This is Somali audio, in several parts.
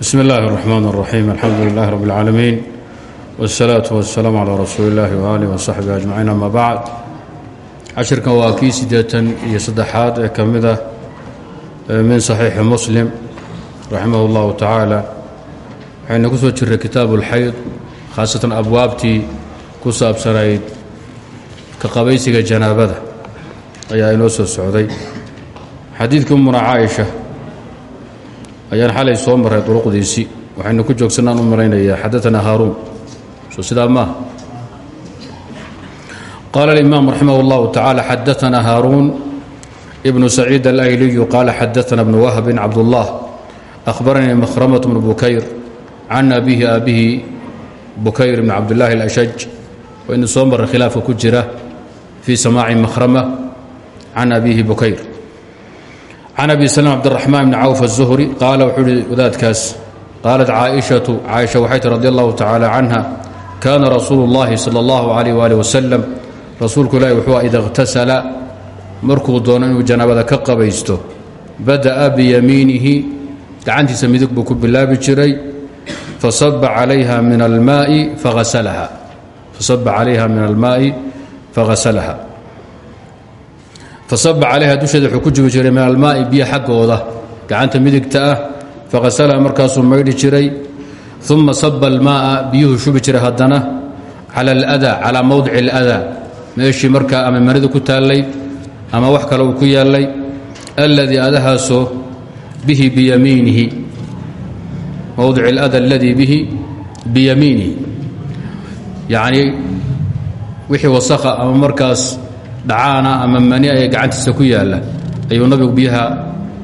bsm اllahi الرحmn الرaxيim alxamdu lilah rb اlcaalamiin wالsalaaةu waالsalaam calى rasuuli اllahi waalih وsaxbi ajmaciin ama bacd cashirkan waa kii siddeetan iyo saddexaad ee ka mid ah min صaxiixi muslim raximah اllahu tacaala waxaynu ku soo jirray kitaabu اlxayd khaasatan abwaabtii ku saabsanayd ka qabaysiga janaabada ayaa inoo soo socday xadiidkii umuna caaisha ayaan xalay soo maray duruqdiisii waxaynu ku joogsanaan u malaynayaa xadaanaa haaruun. Soo sidaa maaha qaala اlimaam raximah اllahu tacaala xadaanaa haaruun ibnu saciid alayliyu qaala xadaana bnu wahbin cabdullah ahbaranii makhramat bnu bukayr can abihi aabihi bukayr bn cabdillaahi alashaj. Waynu soo maray khilaafka ku jira fii samaaci makhrama can abihi bukayr can abi slm cbdiraxmaan bni cawf الzuhri qaala wuxuu ihi wadaadkaas qaalat caaishatu caaisha waxay ti radi allahu tacaala canha kaana rasuulu اllahi salى اllahu alayh wali wasalam rasuulku ilaahi wuxuu ida اkhtasala markuu doono inuu janaabada ka qabaysto bada'a biyamiinihi gacantiisa midig buu ku bilaabi jiray fasaba calayha min almaai faasalaha fasaba calayha dusheeda wuxuu ku jubi jiray min almaa'i biyo xaggooda gacanta midigta ah faghasalaha markaasuu maydhi jiray uma saba almaa'a biyuhu shubi jiray haddana cala aladaa calaa mowdici aladaa meeshii markaa ama manida ku taallay ama wax kale uu ku yaallay alladii adahaasoo bihi biyamiinihi mowdic alada aladii bihi biyamiinihi yacnii wixii wasakha ama markaas dhacaana ama mani ay gacantiisa ku yaalla ayuu nabigu biyaha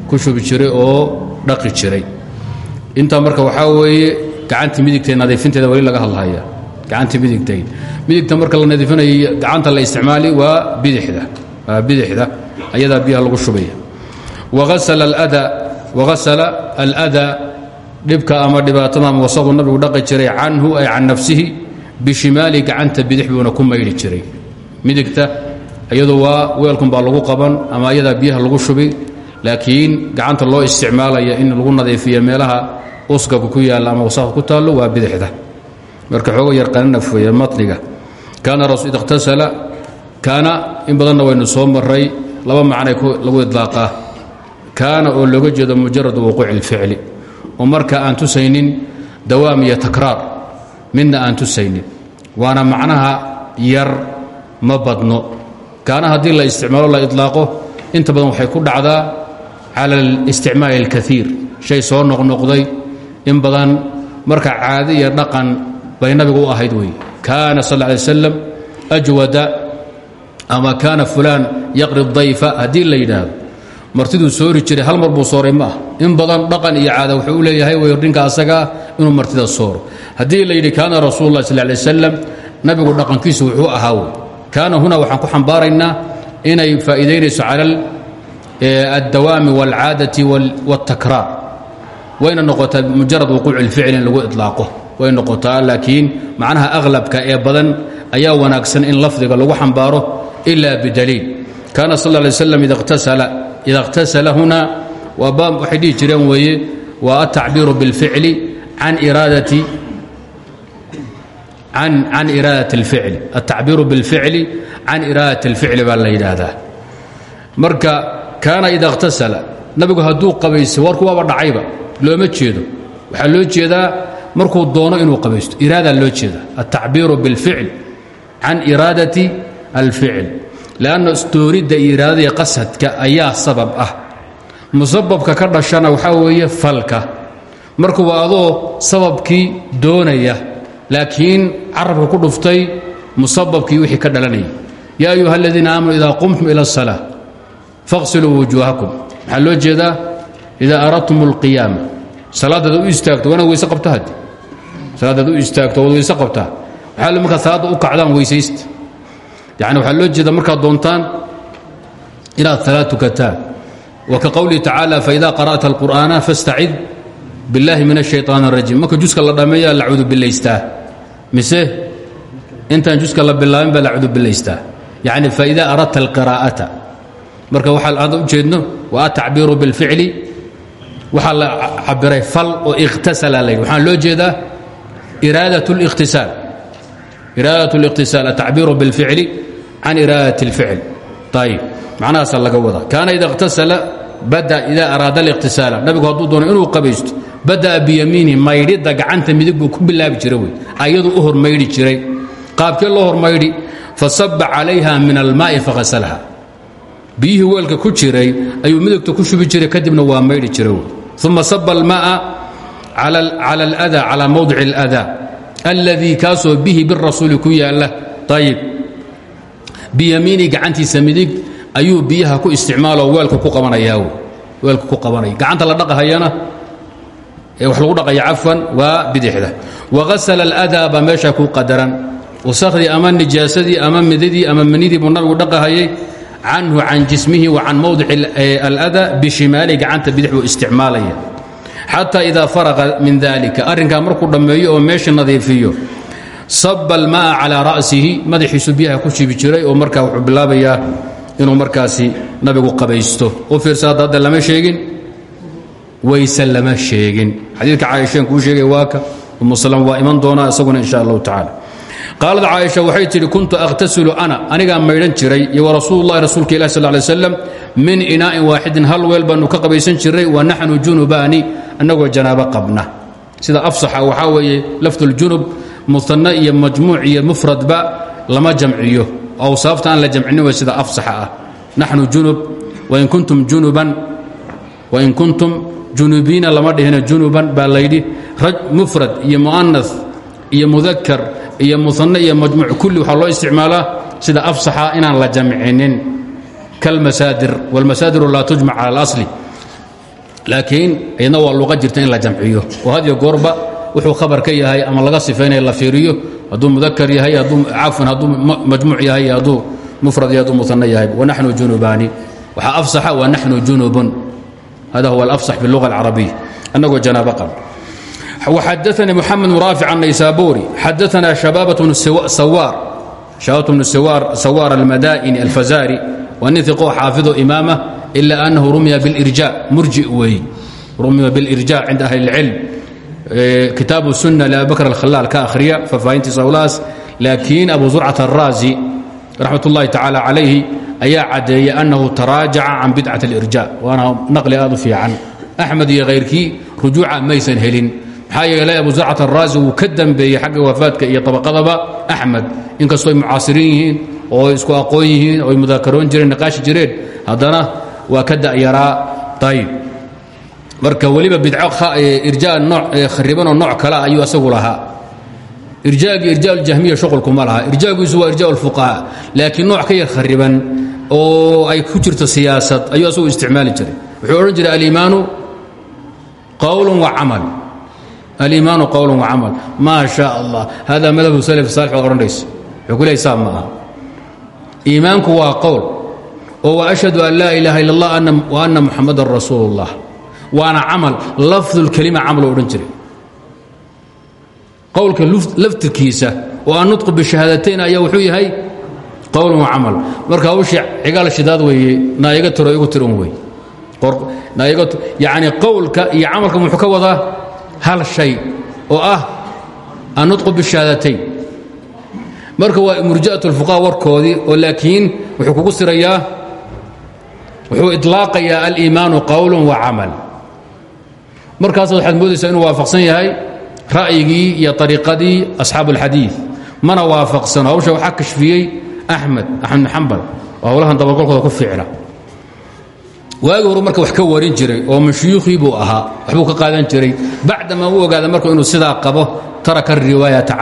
ku shubi jiray oo dhaqi jiray. Intaa marka waxaa weeye gacantii midigtae nadiifinteeda weli laga hadlhaya gacantii midigtayd midigta marka la nadiifinaya gacanta la isticmaali waa bidixda bidixda ayadaa biyaha lagu shubaya. Waasala aladaa dhibka ama dhibaatada ama wasaquu nabigu dhaqi jiray canhu ay can nafsihi bishimaali gacanta bidix buuna jiray. Midigta iyadu waa weelkun baa lagu qaban ama ayadaa biyaha lagu shubi. Laakiin gacanta loo isticmaalaya in lagu nadiifiyo meelaha usgabka ku yaalla ama wasaqda ku taallo waa bidixda. Marka xoogo yar qananafweeye matniga. Kaana rasul ida ikhtasala kaana in badanna waynu soo maray laba macnay lagu idlaaqaa kaana oo looga jeedo mujarad wuquuci اlficli oo marka aan tusaynin dawaam iyo takraar. Midna aan tusaynin. Waana macnaha yar ma badno kaana haddii la isticmaalo la idlaaqo inta badan waxay ku dhacdaa cala اlisticmaali اlkaiir shay soo noqnoqday in badan marka caadi iyo dhaqan bay nabigu ahayd wey kaana sal ly slam ajwada ama kaana fulaan yaqri dayfa haddii la yidhaahdo martiduu soori jiray hal mar buu sooray ma in badan dhaqan iyo caada wuxuu u leeyahay wey ninka asagaa inuu martida sooro. Haddii la yidhi kaana rasuul lah sal lay nabigu dhaqankiisu wuxuu ahaa kaana huna waxaan ku xambaaraynaa inay faa'iidaynayso cala addawaami wاlcaadati wاltakraar wayna noqotaa mujarad wuquuci اlficli in lagu idlaaqo way noqotaa laakiin macnaha aklabka ee badan ayaa wanaagsan in lafdiga lagu xambaaro ila bidaliil kaana sal ly slam ida اkhtasala huna waa baab waxay dhihi jireen weeye waa atacbiiru biاlficli can iraadati can iraadat اlficli altacbiiru biاlficli can iraadat اlficli baa la yidhaahdaa marka kaana ida اkhtasala nabigu hadduu qabaysay warku waaba dhacayba looma jeedo waxaa loo jeedaa markuu doono inuu qabaysto iraadaa loo jeeda altacbiiru biاlficl can iraadati alficl lanna dooridda iyo iraadadii qasadka ayaa sabab ah musababka ka dhashana waxaa weeye falka marka waa adoo sababkii doonaya laakiin carabka ku dhuftay musababkii wixii ka dhalanayay yaa ayuha aladiina aamanuu ida qumtum ila الsalaa faqsiluu wujuuhakum maxaa loo jeedaa ida aradtum اlqiyaama salaadaad u istaagto waa inaad weyse qabto haddi salaadaad u istaagto waad weyse qabtaa waxaa le markaad salaadda u kacdaan weysaysta yacni waxaa loo jeeda markaad doontaan inaad salaad tukataan wa ka qowlihi tacaala faida qara'ta alqur'aana fastacid biاllahi min الshayطaan الrajiim marka juska la dhammeeyaa la cudubilaystaa mise intaan juska la bilaabin baa la cudubilaystaa yacni faida aradta alqiraa'ata marka waxaa hadda u jeedno waa atacbiiru biاlficli waxaa la cabiray fal oo ikhtasala la yidhi waxaan loo jeedaa iraadat اlikhtisaal iraadat اlikhtisaal atacbiiru biاlficli can iraadat اlficl ayib macnahaasaa laga wadaa kaana ida اkhtasala bada ida araada اlikhtisaala nabigu hadduu doono inuu qabaysto badaa biyamiini maydhidda gacanta midig ku bilaabi jira ayadu u hormaydhi jiray. Qaabkee loo hormaydhi fasaba calayha min almaa'i fahasalha biyihii weelka ku jiray ayuu midigta ku shubi jiray kadibna waa maydhi jira wey. Uma saba alma'a cala aladaa calaa mawdici aladaa alladii kaasoo bihi birasuuli ku yaalla. Ayib biyamiini gacantiisa midig ayuu biyaha ku isticmaaloo weelka ku qabanaya wey. Ku qabanaya. Gacanta la dhaqahayana wax lagu dhaqaya cafwan waa bidixda. Wagasala اlأdaa baa meesha ku qadaran. Wasakhdii ama nijaasadii ama midadii ama manidii buu nabigu dhaqahayay canhu can jismihi wa can mawdic alada bishimaali gacanta bidix buu isticmaalaya. Xataa idaa faraqa min dalika arrinkaa markuu dhammeeyo oo meesha nadiifiyo saba alma'a calaa ra'sihi madaxiisu biyaha ku shibi jiray oo markaa wuxuu bilaabayaa inuu markaasi nabigu qabaysto. U fiirsa hadda hadda lama sheegin wayse lama sheegin. Xadiidka caaisheen kuu sheegay waaka umu salama waa iman doonaa isaguna insha allahu tacala qaalad caaisha waxay tidhi kuntu akhtasilu ana anigaa maydhan jiray iyo warasuululahi rasuulka ilah sal lay slam min inaa'in waaxidin hal weel baannu ka qabaysan jiray wa naxnu junubaani annagoo janaabo qabna. Sida afsaxa waxaa weeye lafduljunub musanna iyo majmuuc iyo mufradba lama jamciyo. Awsaafta aan la jamcinin way sida afsaxa ah. Naxnu junub wain kuntum junuban wain kuntum junubiina lama dhihina junuban baa layidhi mufrad iyo mu'anas iyo mudakar iyo muane iyo majmuuc kulli waxaa loo isticmaalaa sida afsaxa inaan la jamcinin. Kalmasaadir wاlmasaadiru laa tujmac cala اlasli laakiin iyadna waa luqa jirta in la jamciyo. Oo had iyo wuxuu khabar ka yahay ama laga sifaynaya la fiiriyo hadduu mudakar yahay hadduu cafwan hadduu majmuuc yahay hadduu mufrad iyo hadduu muane yahay. Wanaxnu junubaani. Waxaa afsaxa wa naxnu junubun hada huwa alafsax fi اlluga اlcarabiya annagoo janaabo qab وxadثnي محamed بن rاaفic النaysاbوري xadثna شhباaبة بن sawاr شhباaبة بن sawاr الmadائنi الفزاrي waa nin ثiqo xaafiظo imaamة إلا أنhu rumya bاlإrjاء murji weey rumya bاlإrjاء cinda أhli الcilm kitaabu الsuنة لأbi bkr الkhلاal ka akhriya faafaahintiisa howlahaas laakiin abu زurcaة الraaزي raxmat الlahi tacalى عalayhi ayaa cadeeyey أnnahu taraajaca can bidcaة الإrjاء waana naqli aad u fiican أxmed iyo khayrkii rujuuca maysan helin maxaa yeelay abu zarcat araazi wuu ka dambeeyey xagga wafaadka iyo tabaqadaba axmed inkastoo ay mucaasiriin yihiin oo isku aqoon yihiin oo ay mudaakaroon jireen niqaashi jireen haddana waa ka da'yaraa ayib marka weliba bidco irjaa nooc kharibanoo nooc kale ah ayuu asagu lahaa irjaagii irjaa ljahmiya shuqulkuma laha. Irjaagiisu waa irjaa lfuqahaa laakiin nooc ka yar khariban oo ay ku jirto siyaasad ayuu asagu isticmaali jiray. Wuxuu odhan jiray aliimaanu qowl wa camal. Aliimaanu qowl wacamal maa shaa allah hada madhabu salaf saalix baad odhanaysa wuxuu ku leey iimaanku waa qowl wa ashhadu an laa ilaaha illa allah wa anna muxamadan rasuulu اllah waana camal lafdulkelima camal oo odhan jiray qowlka laftirkiisa oo an nutqu bishahaadatayn ayaa wuxuu yahay qowl wa camal. Marka hawshii cigaal shidaad weeye naayaga tiro igu tiran wey yani qowlka iyo camalka muxuu ka wadaa hal shay oo ah annutqu bishahaadatayn marka waa murji'at اlfuqaha warkoodii oo laakiin wuxuu kugu sirayaa wuxuu iطlaaqayaa aliimaanu qowl wa camal. Markaas waxaad moodaysaa inuu waafaqsan yahay ra'yigii iyo ariiqadii asxaabu اlxadiiث mana waafaqsano hawsha waxaa kashfiyey axmed axmed bn xambal oo howlahan dabagalkooda ku ficla waagii horu marka wax ka warin jiray oo mashuyuukhii buu ahaa waxbuu ka qaadan jiray bacdama u ogaada marku inuu sidaa qabo taraka riwaayata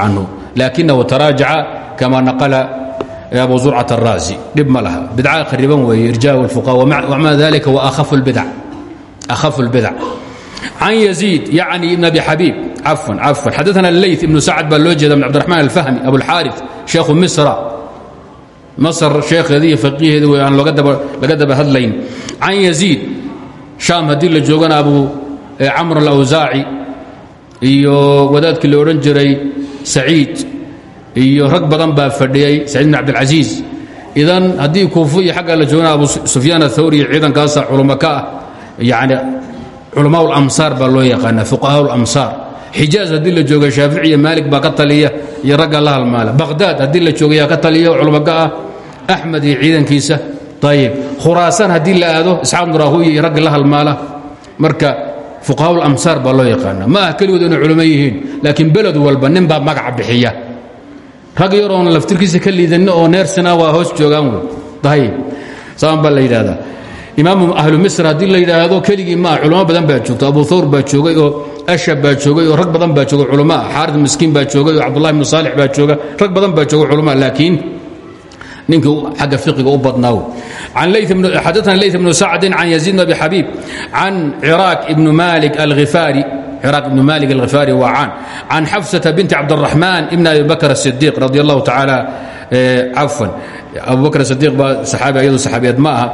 canhu laakinahu taraajaca kama naqala abu zurcat الraazi dhib ma laha bidca khariban weeye irja اlfuqa wmaca dalika waakhafu اlbidac can yaziid yacni ibn abi xabiib cafwan cafwan xadaana leyt ibnu sacd baa loo jeeda min cabdiraxmaan alfahmi abulxaariث sheekhu misra masr sheekheedi iyo faqiiheedi wey aan laga daba hadlayn can yaziid shaam haddii la joogana abu camr alawsaaci iyo wadaadkii la odhan jiray saciid iyo rag badan baa fadhiyey saciid bin cabdilcasiis idan haddii kuufu iyo xaggaa la joogana abu sufyaan athawri iyo ciidankaasa culummo ka ah yani culamaa lamsaar baa loo yaqaana fuqahaa lamsaar xijaaz haddii la jooga shaafici iyo maalik baa ka taliya iyo ragga la halmaala. Baqhdaad haddii la joogayaa ka taliya culamaga ah. Axmed iyo ciidankiisa ayib khuraasaan haddii la aado isxaaq nuraahuya iyo ragga la halmaala. Marka fuqahaa lamsaar baa loo yaqaana ma ah keligood inay culamo yihiin laakiin beled walba nin baa magaca bixiya. Rag yaroon laftirkiisa ka liidanin oo neersina waa hoos joogaan wey ayib saan baa la yidhahdaa imaam ahlu misr haddii la yidhaahdo keligii maa culamo badan baa joogto abu thawr baa joogay oo ashab baa joogay oo rag badan baa jooga culama xaarid miskiin baa joogay oo cabdullahi bnu saalix baa jooga rag badan baa jooga culama laakiin ninkii xagga fiqiga u badnaaw. Xadaana lay bnu sacdin can yaziid abi xabiib can ciraaq ibnu malik alhifaari craaq ibn malik alhifaari waa caan can xafsata binti cabdiraxmaan ibn abi bakr asidiiq radi allahu tacaala eh, cafan abu bakr sidiiq baa saxaabi ayadu saxaabiyeed ma aha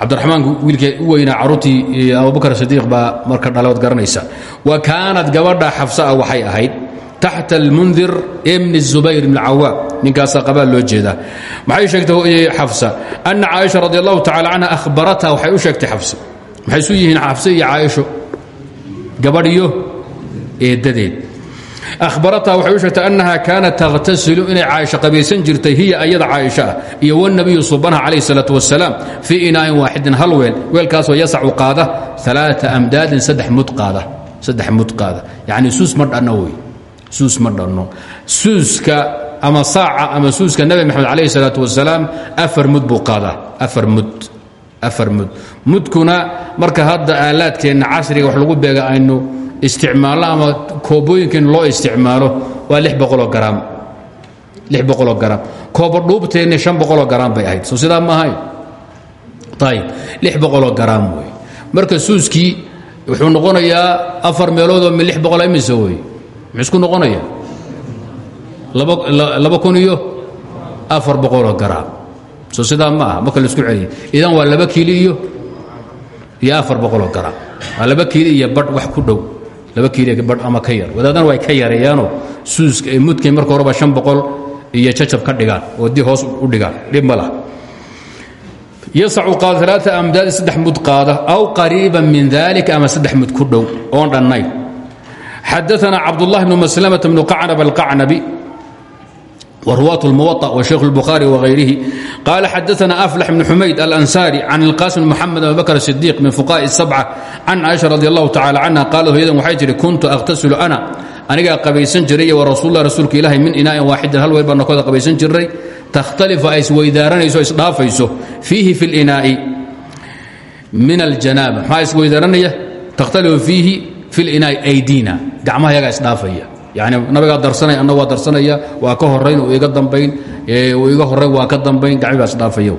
cabdiraxmaanku wiilkii u weynaa caruurtii abubakr sidiiq baa marka dhalood garanaysa. Wa kaanat gabadha xafsaa waxay ahayd taxta almundir bni zubayr bn cawaam ninkaasaa qabaa loo jeedaa. Maxay sheegtay xafsa? Ana caaisha radi allahu tacala canha ahbaratha waxay u sheegtay xafsa. Maxay isu yihiin xafse iyo caaisho? Gabadh iyo eeddadeed ahbaratha waxay u sheegtay annaha kaanat takhtasilu inay caaisho qabaysan jirtay hiya ayada caaisha ah iyo wanabiyu subanaha calayh salaatu wasalaam fii inaa'in waaxidin hal weel weelkaasoo yasacu qaada alaaa amdaadin saddex mud qaada saddex mud qaada yacni suus ma dhanno wey suus ma dhanno suuska ama saaca ama suuska nabi maxamed calayh salaatu wasalaam afar mud buu qaadaa afar mud afar mud mudkuna marka hadda aalaadkeenna casriga wax lagu isticmaalno ama koobooyinkan loo isticmaalo waa boqoloo garaam. boqoloo garaam. koobo dhuubteenni shan boqoloo garaam bay ahayd. Soo sidaa ma ahayn. Ayib lix boqoloo garaam wey. Marka suuskii wuxuu noqonayaa afar meeloodoo mi lix boqol imise wey. Muxuu isku noqonaya laba kun iyo afar boqoloo garaam. Soo sidaa ma aha. Marka la isku celiya idan waa laba kiili iyo iyo afar boqoloo garaam. Waa laba kiili iyo badh wax ku dhow laba keliya badh ama ka yar. Wadaadana way ka yareeyaanoo suuska ee mudkay marka horeba shan boqol iyo jajab ka dhigaan oo di hoos u dhigaan. Dhib ma lah yasacu qaada alaaa mud qaada aw qariiba min daalika ama saddex mud ku dhow. Oon dhannayn. Xadaana cabdullahi bnu maslamata bnu qacnab alqacnabi wruwaة اlmuwaطأ wshaykh الbukhaari wغayrihi qaala xadaana aflax bn xumayd alansari can اlqasim bn mxamed abubakr الصidiq min fuqaءi الsabca can caaisha radi اllahu tacala canha qaalat hooyadan waxay tihi kuntu akhtasilu ana anigaa qabaysan jiray wa rasuullah rasuulka ilaahi min inaa'in waaxidin hal weel baa nakooda qabaysan jiray takhtalifu ay isweydaaranayso isdhaafayso fiihi fi اlinaa'i min aljanaaba maxaa isweydaaranaya takhtalifu fiihi fi linaa'i aydina gacmaha yagaa isdhaafaya yani nabigaa darsanaya anna waa darsanaya waa ka horayn iga dambayn iga horayn waa ka dambayn gacmi baa isdhaafaya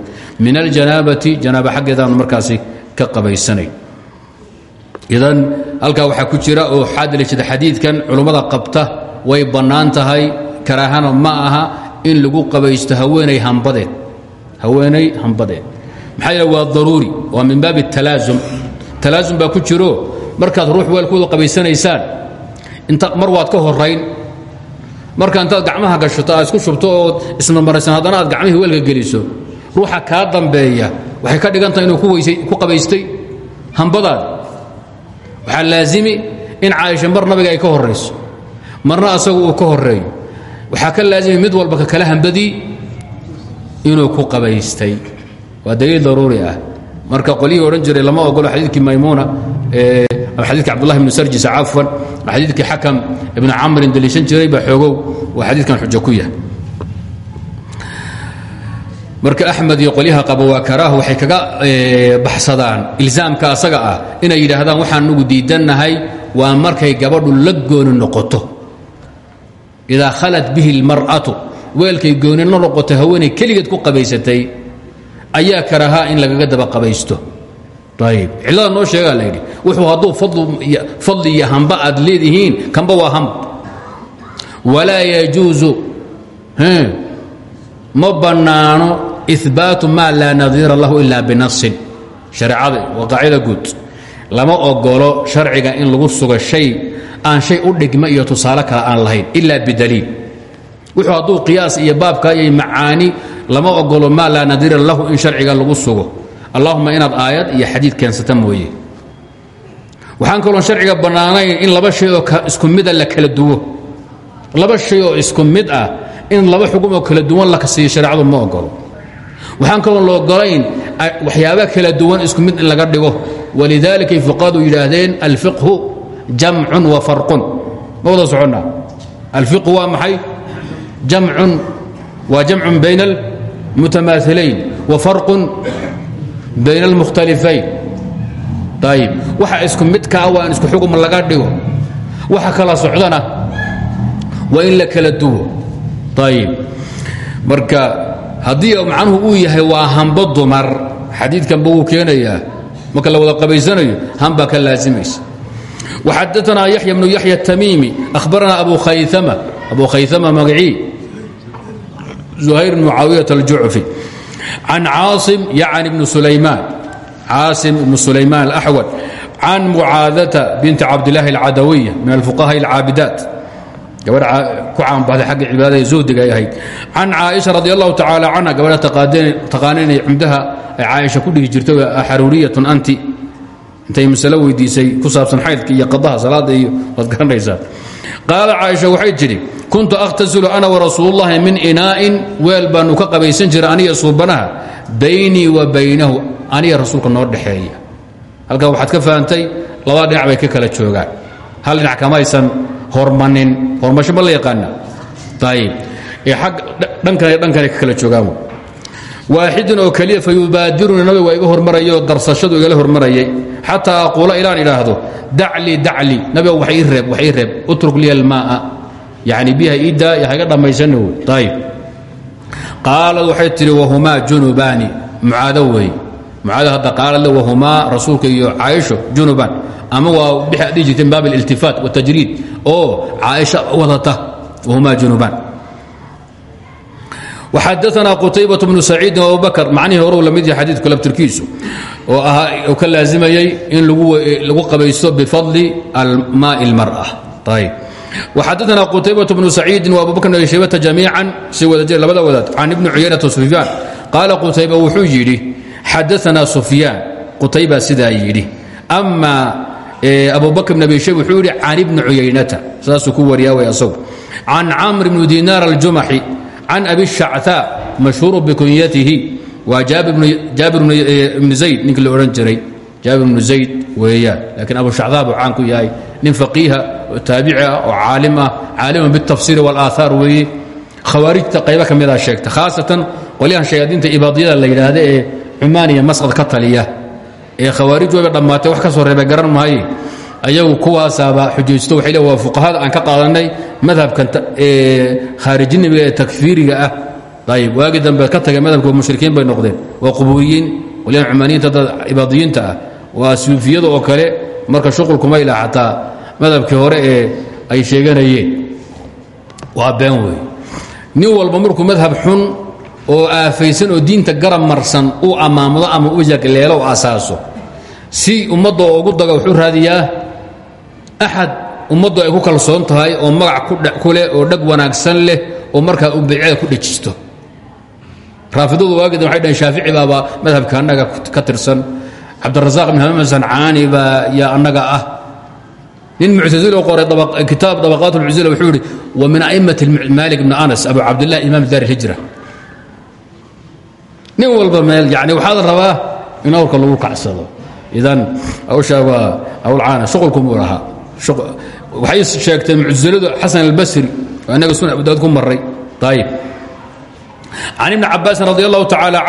min aljanaabati janaaba xaggeedaanu markaasi ka qabaysanay idan halkaa waxaa ku jira oo xaadilishada xadiidkan culummada qabta way bannaan tahay karaahana ma aha in lagu qabaysto haweenay hambadeed. Haweenay hambadeed. Maxaa yeele waa daruuri waa min baabi talaasum talaasum baa ku jiro markaad ruux weelkooda qabaysanaysaan mar waad ka horayn marka intaad gacmaha gashato aad isku shubto ood ismarmaraysan haddana aad gacmihii weelka geliso. Ruuxa kaa dambeeya. Waxay ka dhigan tahay inuu ku qabaystay. Hambadaada waxaa laazimi in caaisha mar nabiga ay ka horayso marna asagu uu ka horeeyo waxaa ka laazimi mid walba ka kala hambadii inuu ku qabaystay. Waa daliil daruuri ah. Marka qolyihii odhan jiray lama ogolo xadiidkii maymuuna xadiidkii cabdullahi ibnu sarjis cafwan xadiidkii xakam ibnu camrin daliishan jiray baa xoogow waa xadiidkan xujo ku yahay. Marka axmed iyo qolyaha qaba waa karaahu waxay kaga baxsadaan ilzaamka asaga ah inay yidhaahdaan waxaan nugu diidannahay waa markay gabadhu la gooni noqoto. Idaa khalat bihi اlmar'atu weelkay gooni la noqoto haweenay keligeed ku qabaysatay ayaa karaahaa in lagaga daba qabaysto. Ayb cillada noo sheegaa la yidhi wuxuu hadduu fadli iyo hamba aad leedihiin kanba waa hamb. Walaa yajuusu ma bannaano ibaatu maa laa nadiira lahu ila binasin shareecada waa qaacida guud. Lama ogolo sharciga in lagu sugo shay aan shay u dhigma iyo tusaale kale aan lahayn ila bidaliil. Wuxuu hadduu qiyaas iyo baabka iyo macaani lama ogolo maa laa nadiira lahu in sharciga lagu sugo. Allahuma inaad aayad iyo xadiid keensata mooye waxaan kaloon sharciga bannaanayn in laba shay oo isku mida la kala duwo. Laba shay oo isku mid ah in laba xugum oo kala duwan la siiyo shareecadu ma ogolo waxaan kaloon la ogolayn waxyaaba kala duwan isku mid in laga dhigo. Walidaalika ay fuqahadu yidhaahdeen alfiqhu jamcun wa farqun. Ma wada soconnaa alfiqhu waa maxay? Jamcun waa jamcun bayna almutamaailayn wa farqun bayna almukhtalifayn ayib waxa isku midkaa ah, waa in isku xugum laga dhigo. Waxa kala socdana waa in la kala duwo. Ayib marka haddii macnuhu uu yahay waa hambo dumar xadiidkanba wuu keenayaa marka la wada qabaysanayo hambaa ka laasimaysa. Waxadaanaa yaxya bnu yaxya atamiimi ahbaranaa abu khaym abu khayama magacii zuhayr bn mucaawiyat aljucfi can caasim yacni bnu sulaymaan caasim بن sulayman الأxwل can mucaadata binti cabdالlahi الcadawiية min الفuqahaء الcaabidaat gabadha ku caanbaxday xagga cibaadada zuhdiga ay ahayd can caaئiشha radي الlahu tacalى canha gabadha taqaanina cumdaha ay caaisha ku dhihi jirtay xaruuriyaة anti intay masalo weydiisay ku saabsan xaydka iyo qadaha salaada iyo waad garanaysaa qaala caaisha waxay tidhi kuntu akhtasilu ana warasuulullahi min inaa'in weel baanu ka qabaysan jiray aniga suubanaha baynii wa baynahu aniga rasuulka noo dhexeeya halkaa waxaad ka fahamtay labada dhinac bay ka kala joogaan. Hal dhinac kamaysan hormanin hormasho ma la yaqaana ayib ee ag dhankan dhankana ka kala joogaan waaxidun oo keliya fa yubaadiruni nabiga waa iga hormarayay oo darsashadu igala hormarayay. Xataa aquula ilaan idhaahdo dacli dacli. Nabiga wax ii reeb wax ii reeb. Utruk liya almaaa. Yacni biyaha ii daa haga dhammaysana wey ayib qaalad waxay tidhi wahumaa junubaani mucaado weeye mucaado hadda qaalad le wahumaa rasuulka iyo caaisho junuban ama waa bixi ad dhihi jirteen baab aliltifaat watajriid oo caaisha wadata wahumaa junuban وxadثna qتaybaة بن سacيidi وabubakr macnihii hore la mid yahay xadiidku labtirkiisu oo ahaa ka laazimayey in lagu qabaysto bifadli almaaء الmarأة ayb وxadثna qتaybaة بن سacيidi وabubakr بn shaybata jamiiعا si wada jir labada wadaad can ibni cuyaynaةa سufyaan qaala qutayba wuxuu yidhi xadaثna سufyaan qutayba sidaa yidhi أma abubakr بn abi shayb wuxuu yidhi can ibni cuyaynata saasuu ku wariyaa way asagu can camr bn dinar الjumaxi can abi shacثaa mashhuuru bikunyatihi waa jaabir bnu zayd ninkii la odhan jiray jaabir bnu zayd weeyaan laakiin abu shacdaa buu caan ku yahay nin faqiiha oo taabici ah oo caalim ah caaliman biاtafsiri wاlaahaar weeye khawaarijta qaybo ka midaa sheegta khaasatan qolyahan shayaadiinta ibaadiyada la yidhaahda ee cumaan iyo masqad ka taliya ee khawaarij wayba dhammaatay wax ka soo reebay garan maaye ayagu kuwaasaaba xujaysto waxay le waa fuqahada aan ka qaadannay madhabkan khaarijinimiga ee takfiiriga ah. Ayib waagii dambe ka tagay madhabka mushrikiin bay noqdeen. Waa qubuuriyiin qolyahan cumaaniyiinta dad ibaadiyiinta ah. Waa suufiyada oo kale marka shuqulkuma ilaa xataa madhabkii hore ee ay sheeganayeen. Waa been wey nin walba markuu madhab xun oo aafaysan oo diinta garab marsan uu amaamudo ama u yagleelo asaaso. Si ummadda oo ugu daga wuxuu raadiyaa axad ummaddu ay ku kalsoon tahay oo magac ku leh oo dhag wanaagsan leh oo markaa uu bidcada ku dhejisto raafidadu waagida waxay dhaheen shaafici baaba madhabka annaga ka tirsan. Cabdirasaaq ibn hamaam sancaani baa yaa annaga ah. Nin muctasilo qoray kitaab dabaqaat lmuctasila wuxuu yidhi wa min a'immati maalik ibn anas abu cabdillah imaam daar ilhijra nin walba meel yani waxaa la rabaa in awrka lagu kacsado. Idan hawshaa waa hawl caana shuqulkumuu lahaa waxay sheegteen muctasiladu xasan albasri oo innaga sunan abu daawud ku maray ayib can ibni cabaasin radi allahu tacaala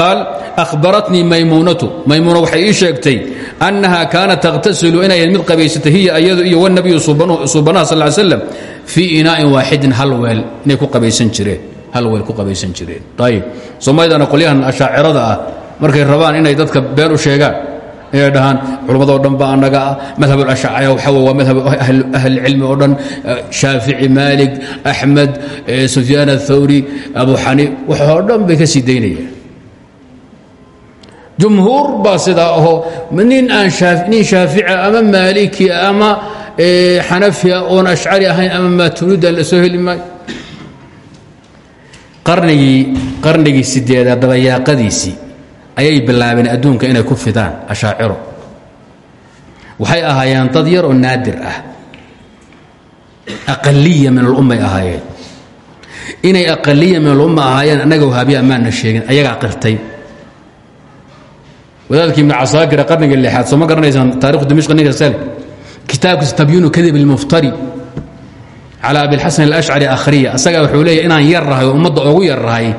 qaal ahbaratnii maymuunatu. Maymuuna waxay sheegtay annaha kaanat takhtasilu inay mid qabaysatay hiya ayadu iyo wanabiyu suubanaha sal slam fii inaa'in waaxidin hal weel inay ku qabaysan jireen hal weel ku qabaysan jireen. Ayib soomaalidana qolyahan ashaacirada ah markay rabaan inay dadka been u sheegaan inay dhahaan culammadoo dhan ba annaga ah madhab alashacaya waxa waa madhab ahlicilmi oo dhan shaafici maalik axmed sufyaan athawri abu xaniif waxoo dhan bay ka sii daynayaan jumhuur baa sidaa aan nin shaaficia ama maaliki ama xanafia oon ashcari ahayn ama maaturidan la soo heli qarnigii qarnigii sideedaad dabayaaqadiisii ayay bilaabeen adduunka inay ku fidaan ashaaciro. Waxay ahaayeen dad yar oo naadir ah. Aqaliya min alummay ahaayeen. Inay aqaliya min alumma ahaayeen annaga wahaabiya amaanna sheegin ayagaa qirtay wadaadkii ibnu casaakira qarniga lixaad soo ma garanaysaan taarikhu dimishq ninka sale kitaabkiisa tabyinu kadib ilmuftari cala abilxasan alashcari akhriya asagaa wuxuu leeyahy inaan yar rahay oo ummadda ogu yar rahay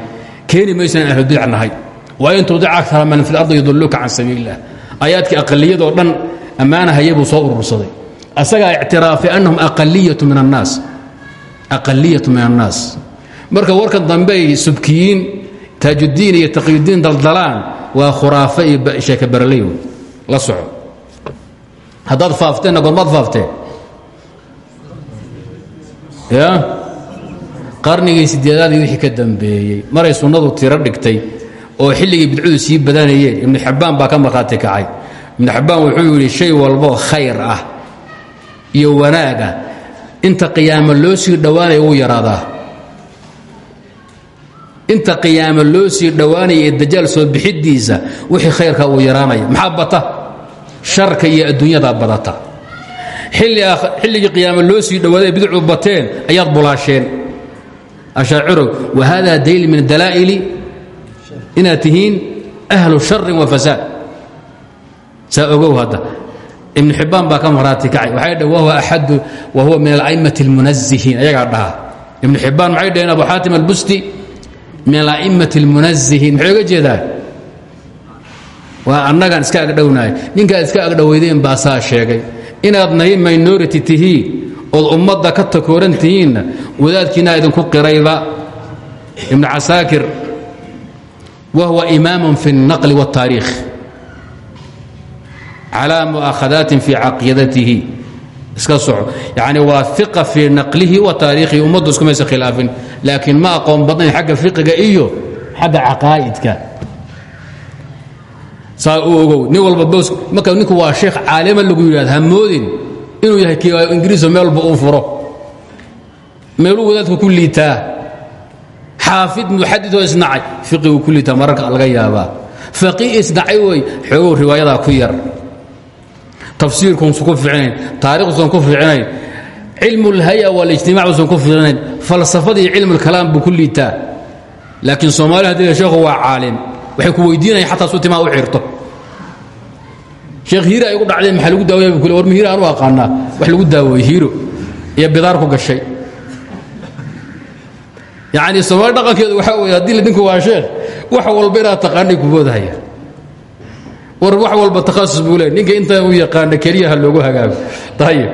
keeni mayso inaan ahlubidc nahay waa in tudic man fi lardi yudulluka can sabiili illah aayaadkii aqaliyadoo dhan ammaana haya buu soo urursaday asagaa ictiraafay annahum aqaliyatu min annaas marka warkan dambe ay subkiyiin taajuddiin iyo taqiyuddiin daldalaan waa khuraafe iyo sheeke la soco haddaad faafteenna gormaad faafteen ya? Qarnigii sideedaadii wixii ka dambeeyey maray sunnadu tiro dhigtay oo xilligii bidcudu sii badanayeen. Ibnu xibbaan baa ka markhaati kacay. Ibnu xibbaan wuxuu yidhi shay walboo khayr ah iyo wanaag ah. Inta qiyaamo loo sii dhowaanaya uu yaraadaa. Inta qiyaamo loo sii dhowaanaya ee dajaal soo bixidiisa wixii khayrka uu yaraanaya. Maxaa bata? Sharka iyo adduunyadaa badata xilligii qiyaamo loo sii dhowaaday bidcu bateen ayaad bulaasheen. Ashaacirow wa hada daliil min dalaa'ili inaad tihiin ahlu sharin wa fasaad. Saa ogow hadda. Ibnu xibbaan baa ka maraati waxay dhaheen wahuwa axadu wa huwa min ala'immati almunazihiin ayagaa dhaha ibnu xibbaan maxay dhaheen abu xaatim albusti min ala'immati almunazihiin maxay oga jeedaa? Waa annagaan iska agdhownahay ninkaad iska agdhowaydeen baa sheegay inaad nahay minority tihiin ood ummadda ka takooran tihiinna wadaadkiinaa idinku qirayba. Ibnu casaakir wa huwa imaamun fi اlnaqli wاtaariikh calaa mu'akhadaatin fii caqiidatihi iska soco. Yacni waa iqa fii naqlihi wa taariikhihi ummaddu iskumaysa khilaafin. Laakiin ma aqoon badnayn xagga fiqiga iyo xagga caqaa'idka saa u ogow. Nin walba bows marka ninku waa sheekh caalima lagu yidhahda hamoodin inuu yahay ki ingiriiso meel walba uu furo. Meeluu wadaadku ku liitaa. Xaafid muxadidoo isnacay. Fiqigu ku liitaa mararka laga yaabaa. Faqih isnacay wey xoogow riwaayadaa ku yar. Tafsiirkuusan ku fiicinayn taarikhduusan ku fiicinayn cilmu lhaya walijtimaac usan ku fiicinayn falsafadii cilmulkalaam buu ku liitaa. Laakiin soomaaliya haddii sheekhu waa caalim waxay ku weydiinaya xataa su timaa u xirto sheekh hiiro ay gu dhacdeen maxaa lagu daawaya bu war hiiro aan u aqaanaa. Wax lagu daaweeye hiiro. Iyo bidaar ku gashay. Yacni soomaali dhaqankeedu waxaa weeye haddii ninku waa sheekh wax walba inaad taqaanay kuboodahaya war wax walba takhasus buu leey ninka intaa u yaqaana keliyaha loogu hagaago. Ayib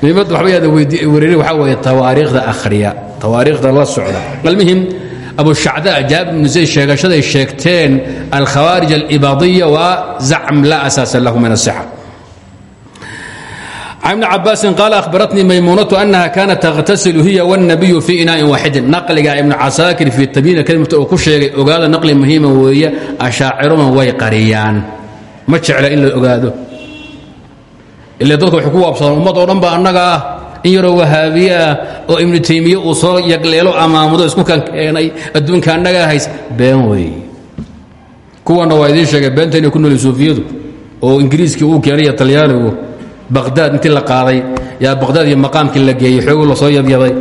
muhiimadda waxba yaada wereerin waxaa weeye tawaariikhda akhriya. Tawaariikhda la socda. Almuhim abushacda jaabir bnu zayd sheegashaday sheegteen alkhawaarij alibadiya waa zacm laa asaasa lahu min asixa can ibni cabaasin qaala ahbaratnii maymuunatu annaha kaanat takhtasilu hiya wاnnabiyu fii inaa'in waaxidin naqliga ibnu casaakir fii tabyiini kalimata uu ku sheegay ogaada naqli muhiima weeye ashaaciruna way qariyaan. Ma jecla in ogaado. Ila dadka waxay ku waabsadaan ummad oo dhan ba annaga ah in yaroo wahaabiye ah oo ibnu taymiye uu soo yagleelo amaamudo isku kan keenay adduunka annagaa hays been wey kuwanna waa idiin sheegay ku nooli suufiyadu oo ingiriiskii uu keenay talyaanigu baqhdaad intii la qaaday yaa baqhdaad iyo maqaamkii la geeyey xoogu la soo yabyaday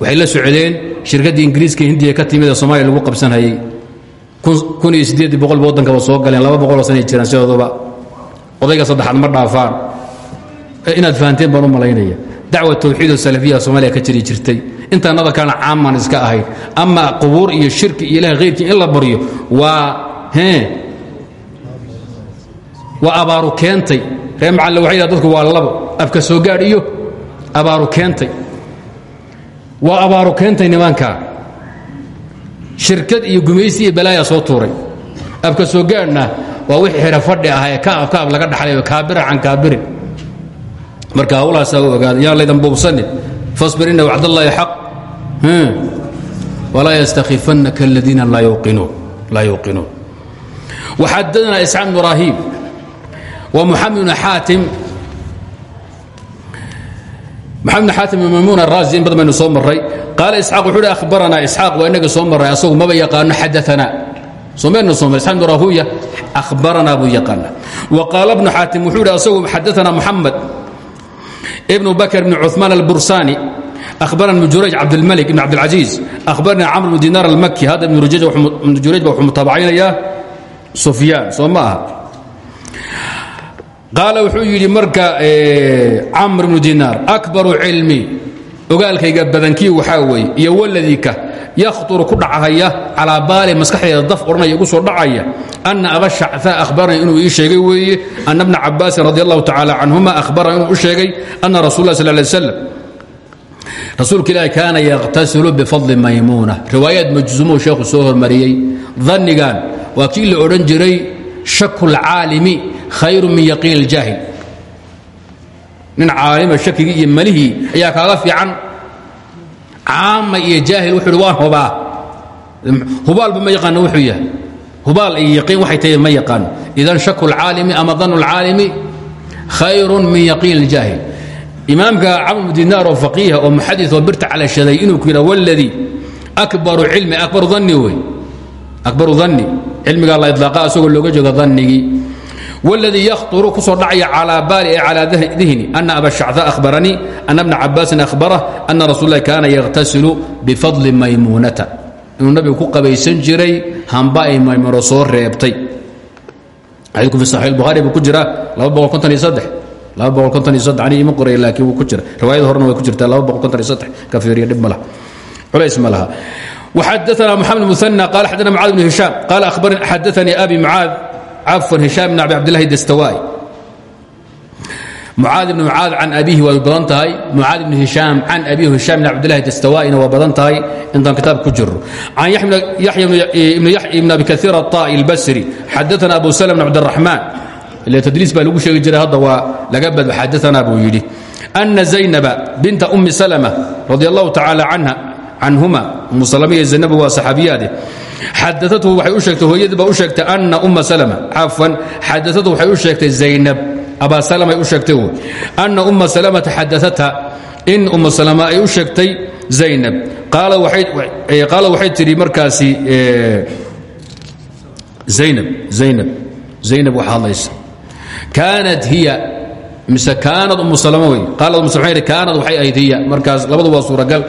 waxay la socdeen shirkaddii ingiriiska hindiya ka timid ee lagu qabsanhayey kun iyo boqolba waddankaba soo galeen laba boqoloo sanay jiraan sidooduba. Odayga saddexaad ma dhaafaan. Inaad fahanteen baan u malaynaya dacwa tawxiid oo salafiya soomaaliya ka jiri jirtay. Intaanada kalena caaman iska ahayd ama qubuur iyo shirki iyo ilahay khayrkii in la baryo waa hee waa abaaru keentay. Ree macalle waxay yidhaha dadku waa labo afka soo gaadh iyo abaaru keentay. Waa abaaru keentay shirkad iyo gumaysi iyo balaaya soo tuuray. Afka soo gaadhna waa wixii fadhi ah ee kaab kaab laga dhaxlayo kaabira can kaabirin marka hawlahaasaa u ogaada yaan laydan buubsanin fasbir ina wacdallaahi xaq walaa yastakifannaka aladiina laa yuuqinuun. Waxadadna isxaaq bnu rahiim wa muxamed bnu xaatim. Maxamed bn xaatim ibn maymuun araazi in badan baynu soo marray. Qaala isxaaq wuxuu hi ahbaranaa isxaaq waa soo marray asagu maba yaqaano xadaana someerna somer isxaaq ibn rahuya akhbaranaa buu yaqaana wa qaala bnu xaatim wuxuu asagu xadaana muxamed ibnu bakr bn cuثmaan albursani أخبرنا بن جurayج cabdالmلك بن cabdالعaزيiز أخبرna cمر بن dinar الmki hadda ibn jurayج ba wuxuu mutaabacaynayaa sufyaan soo ma aha qaala wuxuu yidhi marka camr bnu dinaar akbaru cilmi ogaalkayga badankii waxaa weeye iyo waladika yakhturu ku dhachaya calaa baali maskaxdeeda daf odhanaya igu soo dhacaya ana aba shacaa ahbaranii inuu ii sheegay weeye ana bna cabaasin radi allahu tacaala canhuma ahbarana inuu u sheegay ana rasul lah sal lay slam rasuulka ilaahi kaana yaqhtasilu bifadli maymuuna riwaayaad majzuumou sheekhu soo hormariyey dannigan waa kii la odhan jiray shaku lcaalimi khayru min yaqiin اljaahil nin caalima shakigii iyo malihii ayaa kaaga fiican caama iyo jaahil wuxuu waan hubaa hubaalba ma yaqaano wuxuu yahay. Hubaal iyo yaqiin waxay tahay ma yaqaano idan shaku lcaalimi ama danu lcaalimi khayru min yaqiin اljaahil imaamka camr dinaar oo faqiiha oo muxadis oo birta calashaday inuu ku yidha akbaru cilmi akbaru danni wey. Akbaru danni cilmigaa la idlaaqa asagoo looga jeedo dannigii wladii yahuru ku soo dhacaya calaa baali e calaa dihni ana abashacda ahbaranii ana bna cabaasin ahbarah ana rasul lahi kaana yakhtasilu bifadli maymuunata inuu nabigu ku qabaysan jiray hamba ay maymuuno soo reebtay xadiiku fi saxix buhari buu ku jira anii ima qoraya laakiin wuu ku jira riwaayada horena way ku jirtaa ka fiiriya dhib ma laha culays ma laha waxadaana moxamed muana qaala xadana macad bnu hishaam qaala akhbarani xadaanii abi macaad cafwan hishaam bn abi abdillahi dastawaay mucaad ibn mucaad can abihi waa badan tahay mucaad ibn hishaam can abihi hishaam bn cabdillahi dastawaa'ina waa badan tahay intaan kitaab ku jiro can yaxya ibn abi kaiir aطa'i albasri xadaana abu slm bn cabdiraxmaan ile tadriis baa lagu sheegi jiray hadda waa laga badba xadaana buu yidhi ana zaynaba binta ummi salma radi allahu tacaala canhuma umu salama iyo zaynaba waa saxaabiyaade xadaatu waxay u sheegtay hooyadii baa u sheegtay ana uma salma cafwan xadaatu waxay u sheegtay zaynab abaa salmay u sheegtay wy ana uma salmata xadaata in uma salma ay u sheegtay zaynab. Qaala waxay tidhi markaasi zaynab zaynab zaynab waxa hadlaysa. Kaanat hiya mise kaanad umu salma wey qaalad umu salma kaanad waxay ahayd hiya. Markaas labadu waa suuragal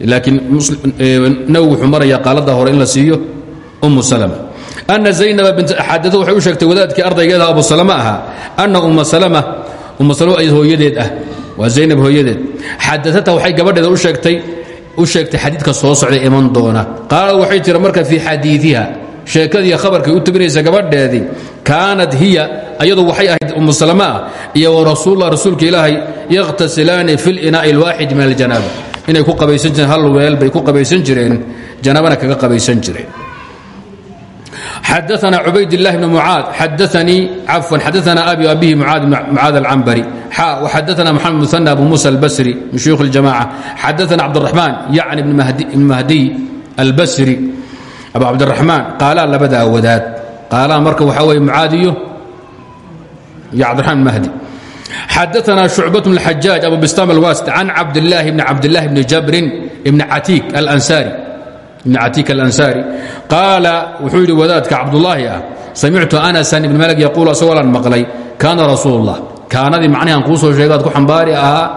laakiin nawi wuxuu maraya qaalada hore in la siiyo umu salma ana zaynaba xaadada waxay u sheegtay wadaadkii ardaygeeda abu salama ahaa ana umma salama umma salama ay hooyadeed ah waa zaynab hooyadeed. Xadaata waxay gabadheeda u sheegtay xadiidka soo socda iman doona. Qaala waxay tiri marka fii xadiiiha sheekadii khabarkay u tubinaysa gabadheedii kaanat hiya ayadu waxay ahayd umu salama ah iyo warasuullah rasuulka ilaahay yakhtasilaani fi linaa'i alwaaxid min aljanaaba inay ku qabaysan jireen hal weel bay ku qabaysan jireen janaabana kaga qabaysan jireen xadaثna cubayd الlah بn mucaad xadaanii cafwan xadaثna abi abihi mucaad alcambari xa وxadaثna mxamed muثنى abu muسى albasri min shuyuukh اljamaca xadaثna cabdالرaحmaan yacni ibn mahdiy albasri abu cabdالرaحmaan qaalaa labadaa wadaad qaalaa marka waxaa weye mucaad iyo iyo cabdiraحman mahdi xadaثna شhucbaة بن الxajaaج abu bistam alwasit can cabdالlahi bn cabdالlahi bni jabrin ibn catiik alansari ibn catiik alansaari qaala wuxuu yidhi wadaadka cabdulaahi ah samictu anasan ibn malik yaquul asagoolaan maqlay kaana rasuul اllah kaanadii macnihan kuu soo sheegaad ku xambaari ahaa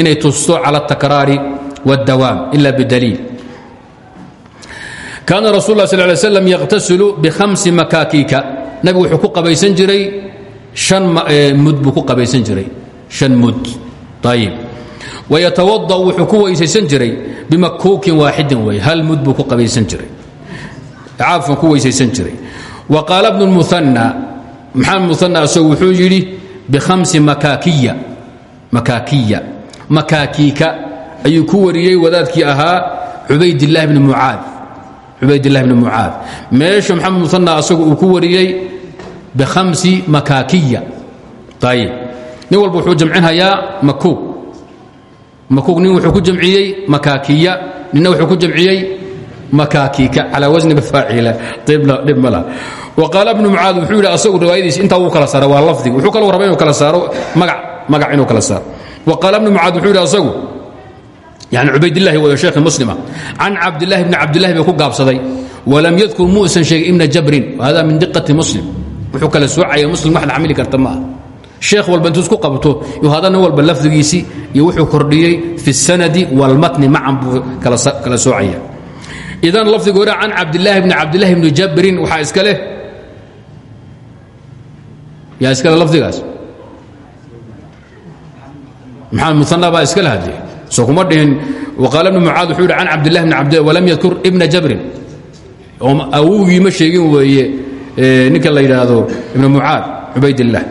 inay tusto cala اtakraari wاdawaam ila bidaliil kaana rasul lah sal lay slam yaqtasilu bihamsi makaakiika nabigu wuxuu ku qabaysan jiray an mud buu ku qabaysan jiray shan mud ayib wayatawada wuxuu ku weysaysan jiray bimakuukin waaxidin wey hal mud buu ku qabaysan jiray caafan ku weysaysan jiray wa qaala bnu muana maxamed muana isagu wuxuu yidhi bihamsi makaakiya makaakiya makaakiika ayuu ku wariyey wadaadkii ahaa cubaydillahi bni mucaad meesha maxamed muana asagu uu ku wariyey bihamsi makaakiya ayib nin walba wuxuu jamcinhayaa makuug makuug nin wuxuu ku jamciyey makaakiya. ninna wuxuu ku jamciyey makaakiika calaa wasni mafaacila. dhib ma laha. wa qaala bnu mucaad wuxuu yidhi asagu riwaayadiisa intaa wuu kala saara waa lafdiga wuxuu kaloo raba inuu kala saaro magac magac inuu kala saaro. wa qaala bnu mucaad wuxuu yidhi asagu yani cubaydillahi wayo sheekhi muslima can cabdillahi bni cabdillahi bay ku gaabsaday. walam yadkur muusan sheegin ibna jabrin hada min diqati muslim wuxuu kala soocaya muslim wax la camili karta maaha. Sheekh walba intuu isku qabto yuu hada nin walba lafdigiisii iyo wuxuu kordhiyey fi اsanadi wاlmatni macan buu kala soocaya idan lafdiga hore can cabdilaahi bni cabdillahi bni jabrin waxaa iska leh. Yaa iska leh lafdigaas? Maxamed muana baa iska leh hadee soo kuma dhihin waqaala bnu mucaad wuxuu yidhi can cabdillahi bni cabdillahi walam yadkur ibna jabrin. Awowgii ma sheegin weeye ninka la yidhaahdo ibn mucaad cubaydillaah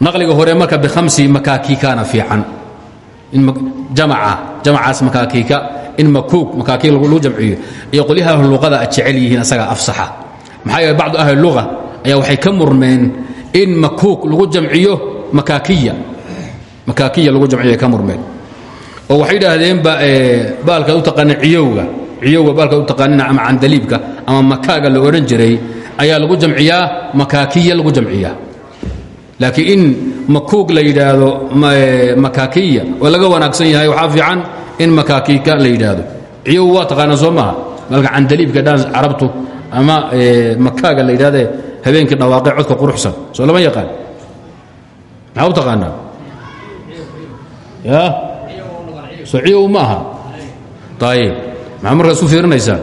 naqliga hore marka bihamsi makaakikaana fiican. Jamaca jamacaas makaakika in makuug makaakik lagu jamciyo. Iyo qolyaha ahlu luqada ad jecel yihiin asagaa afsaxa. Maxaa yeele bacdu ahli luga ayaa waxay ka murmeen in makuug lagu jamciyo makaakiya. Makaakiya lagu jamciyo ay ka murmeen. Oo waxay yidhaahdeen baalkaad u taqaana ciyowga ciyowga baalkaad u taqaanina ama candaliibka ama makaaga la odhan jiray ayaa lagu jamciyaa makaakiya lagu jamciyaa. Laakiin in makuug la yidhaahdo makaakiya oo laga wanaagsan yahay waxaa fiican in makaakika la yidhaahdo. Ciyow waa taqaanaa soo maaha malka candaliibka dhaan carabtu ama makaaga la yidhahdee habeenkii dhawaaqee codka quruxsan soo lama yaqaan. Maxaa u taqaanaa? Ya? Soo ciyow ma aha ayib maxaa markaa isku fiirinaysaa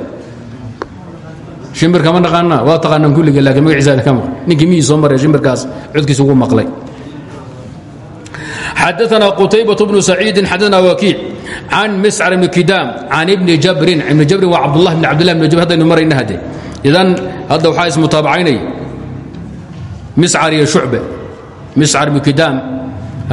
shimbirka ma naqaanaa waa taqaanaan kulliga laakiin magaciisa ka maqan ninkii miyii soo maraya shimbirkaas codkiisa ugu maqlay xadaثna qتaybaة بن سacيidi xadana wakiic can miscr bn kidaam can ibni jabrin ibni jabrin waa cabdullah bn cabdillah bn jabr haddaynu marayna hade idan hadda waxaa ismutaabacaynaya miscar iyo shucbe miscar bn kidaam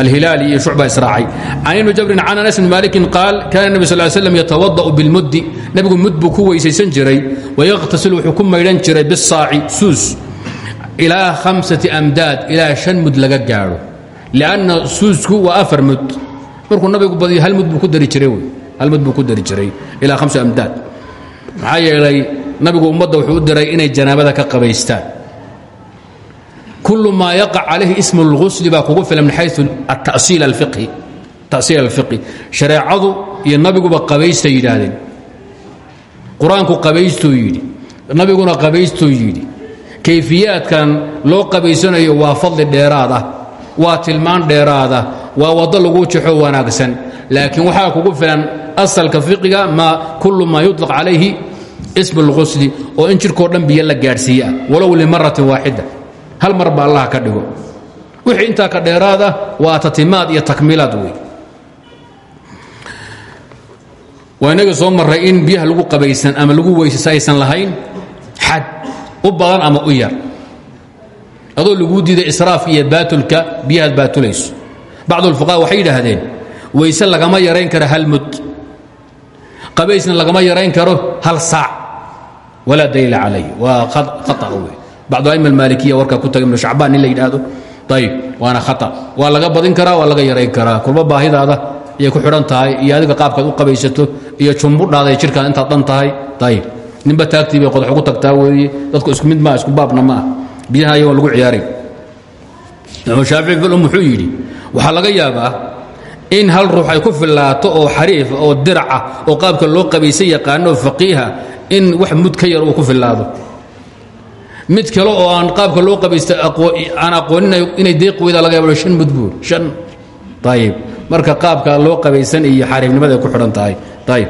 alhilaali iyo shucba israacay can ibni jabrin can anas bn malikin qaal kana nebi sal slam yatawada'u bilmuddi nebigu mud buu ku weysaysan jiray wayaqtasil wuxuu ku maydhan jiray bisaaci suus ilaa hamsati amdaad ilaa shan mud laga gaadho lanna suusku waa afar mud markuu nabigu badiyo hal mud buu ku dari jiray hal mud buu ku dari jiray ilaa hamsa amdaad maxaa yeelay nabigu ummadda wuxuu u diray inay janaabada ka qabaystaan kullu maa yaqac calayhi ismu اlghusli baa kugu filan min xayu atasiil alfiqhi tasiil alfiqhi shareecadu iyo nabiguba qabaysta yidhaahdeen qur-aanku qabaystuu yidhi nabiguna qabaystuu yidhi kayfiyaadkan loo qabaysanayo waa fadli dheeraad ah waa tilmaan dheeraada waa waddo lagu jexo wanaagsan laakiin waxaa kugu filan asalka fiqiga ma kullu maa yuطlaq calayhi ism اlghusli oo in jirkoo dhan biyo la gaadhsiiye ah walow limaratin waaxida hal mar ba allah ka dhigo? Wixii intaa ka dheeraada waa tatimaad iyo takmiilaad wey. Waa soo marray in biyaha lagu qabaysan ama lagu weysasa aysan lahayn xad u badan ama u yar. Adoo laguu diiday israaf iyo baatulka biyahaad baatulayso. Bacdu alfuqaha waxay yidhaahdeen weyse lagama yarayn karo hal mud. Qabaysna lagama yarayn karo hal saac. Walaa daliila calayh waa khata wey bacdu aima almaalikiya warkaa ku taga ibnu shacbaan in la yidhaahdo ayib waana khata waa laga badin karaa waa laga yarayn karaa kulba baahidaada ayay ku xidhan tahay iyo adiga qaabkaad u qabaysato iyo jumbudhaada iyo jirkaad intaad dhan tahay ayib ninba taagtii bay ugu tagtaa weeye dadku isku mid maa isku baabna ma ah biyaha ayagoon lagu ciyaaray imaam shaafici filum wuxuu yidhi waxaa laga yaabaa in hal ruux ay ku fillaato oo xariifa oo diraca oo qaabka loo qabaysan yaqaano oo in wax mud ka yar uu ku fillaado mid kale oo aan qaabka loo qabaysta aan aqoonin inay deeq weyda laga yaabo shan mud buur shan ayib marka qaabka loo qabaysan iyo xariifnimada ay ku xidhan tahay ayib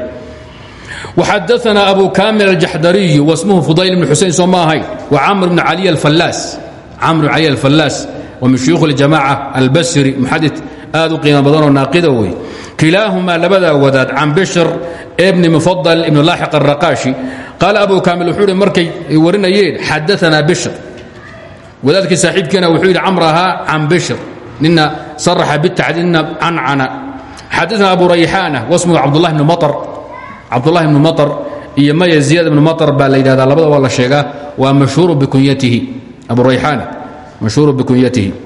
وxadثna أbu كامل الجaxdariي واسmه فضayل بن xusein soo ma ahayn وcmr بن عlي الفلاas cmr بن عlي الفلاas wa min شhuyuuخ الجamاعة الbsri muxadid aad u qiimo badanoo naaqida wey kilaahumaa labadaa wadaad can bشhr bni mفضل ibn laaxiq الرaqاaشhi qaal abu kamil wuxuu hi markay warinayeen xadaثna bشhr wadaadkii saaxiibkiina wuxuu yidhi camr ahaa can bشhr nina صaraxa bالتacdiid nina cancana xadaثna abu rayxaanة wasmhu cabdالlah بn mطر cabdulahi bnu maطr iyo maya ziyaad ibnu maطr baa la yidhahdaa labada waa la sheegaa waa mashhuuru bikunyatihi abu rayxaana mashhuuru bikunyatihi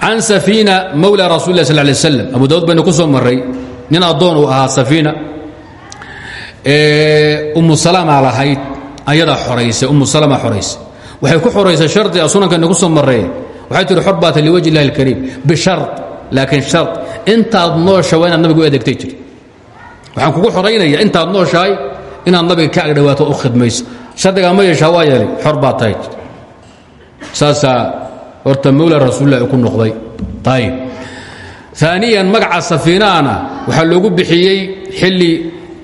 can safiina mawla rasul lah sal lay abu dawud baynu ku soo maray nin addoon uu ahaa safiina umu salama lahayd ayadaa xoraysay umu salama xoraysay waxay ku xoraysay shardi a sunankayna ku soo marree waxay tihi xor baata liwajhi illahi اlkariim bishar laakiin shar intaad noosha waa inaad nabiga u jiri waxaan kugu xoraynaya intaad nooshahay inaad nabiga ka agdhawaato u khidmayso. Shardigaa ma yeeshaa waa yeelay xor horta mawla rasuulilah ku noqday. Ayib aaniyan magaca safiinaana waxaa loogu bixiyey xilli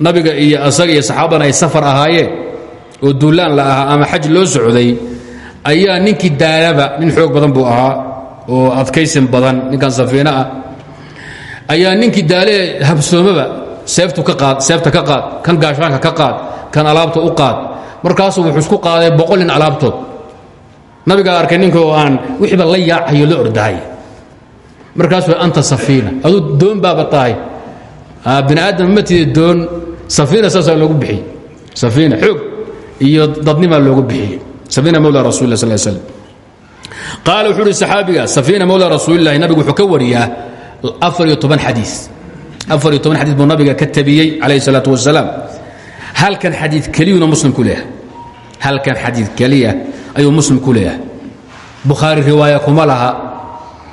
nabiga iyo asaga iyo saxaabadana ay safar ahaayeen oo duulaan la ahaa ama xaj loo socday ayaa ninkii daalaba nin xoog badan buu ahaa oo adkaysin badan ninkan safiina ah ayaa ninkii daalee habsoomaba seefta ka qaad kan gaashaanka ka qaad kan alaabta u qaad. Markaasuu wuxuu isku qaaday boqol nin alaabtood nabigaa arkay ninka oo aan wixiiba la yaacayo la ordahay markaasuu anta safiina. Aduu doon baaba tahay. Bini aadam ma tidi doon safiina saasaa loogu bixiyey. Safiina xoog. Iyo dadnimaa loogu bixiyey. Safiina mawla rasul lah sal slam qaala wuxuu uhi saxaabigaas safiina mawla rasuulillahi nabigu wuxuu ka wariyaa afar iyo toban xadiis. Afar iyo toban xadiis buu nabiga ka tabiyey calayhi salaatu wasalaam halkan xadiid keliyuna muslim ku leeyahay. Halkan xadiid keliya ayuu muslim ku leeyahay. Bukhaari riwaaya kuma laha.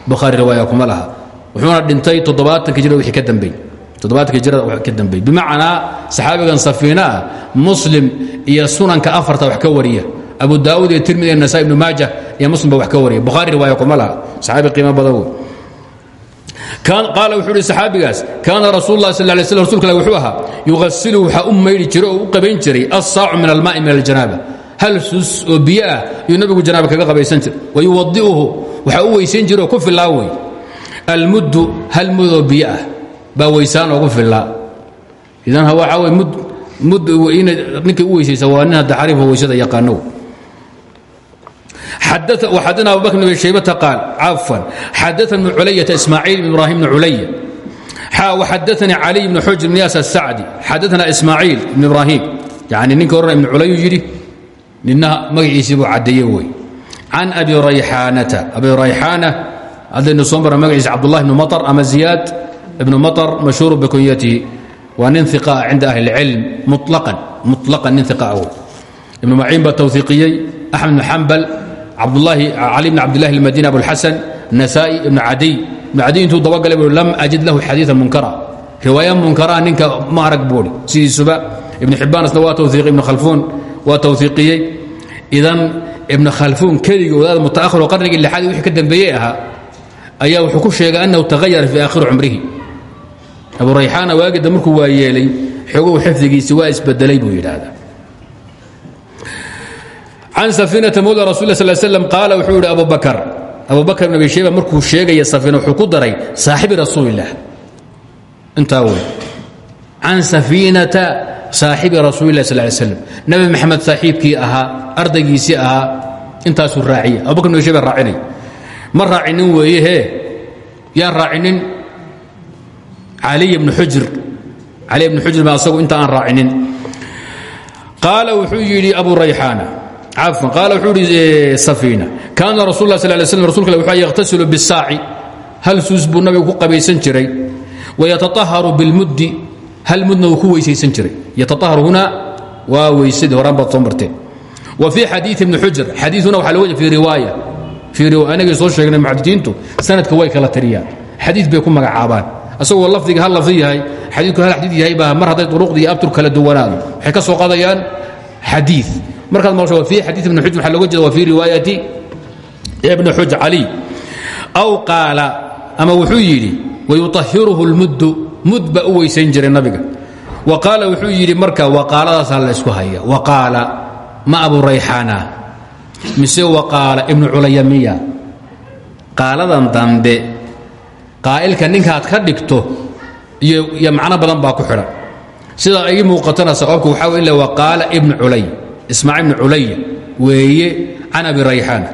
Bukhaari riwaaya kuma laha. Wuxuuna dhintay toddobaatanka jira wixii ka dambeey toddobaatanka jirada wax ka dambeey bimacnaa saxaabigan safiina muslim iyo sunanka afarta wax ka wariya. Abu daawud iyo tirmidi iyo nasaa ibnu maaja iyo muslim wax ka wariya. Bukhaari riwaaya kuma laha. Saxaabi qiimo badan wey qaala wuxuu ihi saxaabigaas kaana rasuul lah sal lay slam rsulka wuxuu ahaa yughasilu waxaa u maydhi u qabayn jiray assaacu min almaai min aljanaaba hal sus oo biyo ah ayuu nabigu janaaba kaga qabaysan jiray. Wayuwadi'uhu waxaa u weysayn jiray oo ku filaa wey almuddu hal mudoo biyo ah baa weysaan oogu filaa idan waxaa wey mud mud ninkii u weysaysa waa nin hadda xariifo weysada yaqaano xadana abu bakr bn shaybata qaal cafan xadana bn culayata ismaaciil bn ibrahim bn culaya xadaanii caliy bn xujr bn yaas asacdi xadaana ismaaciil ibn ibrahim yani ninka horena ibn culayu yidhi nina magaciisii buu caddeeye wey can abi rayxaanata abi rayxaana haddaynu soo marra magaciisa cabdullahi ibnu maطar ama ziyaad ibnu maطar mashhuuru bikunyatihi waa nin iqa cinda ahli اlcilm muطlaqan muطlaqan nin iqa wey ibnu maciin baa tawhiiqiyey axmed bn xambal cabdulaahi cali bn cabdillahi اlmadini abuاlxasan nasaa'i ibn cadiy ibn cadiy intuu dabagalay buu lam ajid lahu xadiiثan munkara riwaaya munkara ninka ma arag buuri sidiisuba ibn xibaansna waa tawhiiqi ibn khalfuun waa tawhiiqiyey idan ibn khalfuun keligii wadaad mutaahir oo qarnigii lixaadii wixii ka dambeeyey ahaa ayaa wuxuu ku sheegay annahu tagayara fii aakhiri cumrihi. Abu rayxaana waagida markuu waa yeelay xogow xifdigiisi waa isbedelay buu yidhaahdaa. Can safiinata mawla rasul sl slam qaala wuxuu yidhi abu bakar. Abu bakr ibn abi shayba markuu sheegaya safiina wuxuu ku daray saaxibi rasuulilah intaa wey can safiinata saaxibi rasuulilah sal ly slam nabi maxamed saaxiibkii ahaa ardaygiisii ahaa intaasuu raaciya. Abu bakr ibn shayba raacinay ma raacinin weeye hee? Yaan raacinin? Caliy bnu xujr. Cali bnu xujr ba asagu inta aan raacinin. Qaala wuxuu yidhi abu rayxaana. Cafan qaala wuxuu yidhi safiina kaana rasul lah sal slam rasulka wuxuu yaqhtasilu bisaaci hal suus buu ku qabaysan jiray. Wayataaharu bilmuddi hal mudna wuu ku weysaysan jiray yataaharu huna waa weysadii horaan baad soo marteen wa fii xadiii ibni xujr xadiiuna waxa loo fii riwaaya anagay soo sheegnay muxadiiintu sanadka way kala tariyaan xadii bay ku magacaabaan asagoo lafdiga hal lafdi yahay xadiiku hal xadiid yahay baa mar hadday duruqdii abtur kala duwanaado waxay ka soo qadayaan xadii markaad maqasho wa fii xadiid ibn xuj waxaa looga jeeda wa fii riwaayati ibni xuj cali aw qaala ama wuxuu yidhi wayuطahiruhu اlmuddu mud baa u weysayn jiray nabiga. Wa wuxuu yidhi marka waqaaladaasaa la ysku haya wa qaala ma abu rayxaana mise waqaala ibnu culaya miya qaaladan dambe qaa'ilka ninkaad ka dhigto iyo macno badan baa ku xidhan. Sida ii muuqatana sawaabka waxaa w ila waqaala ibnu culay ismaaciil ibnu culaya weeye can abi rayxaana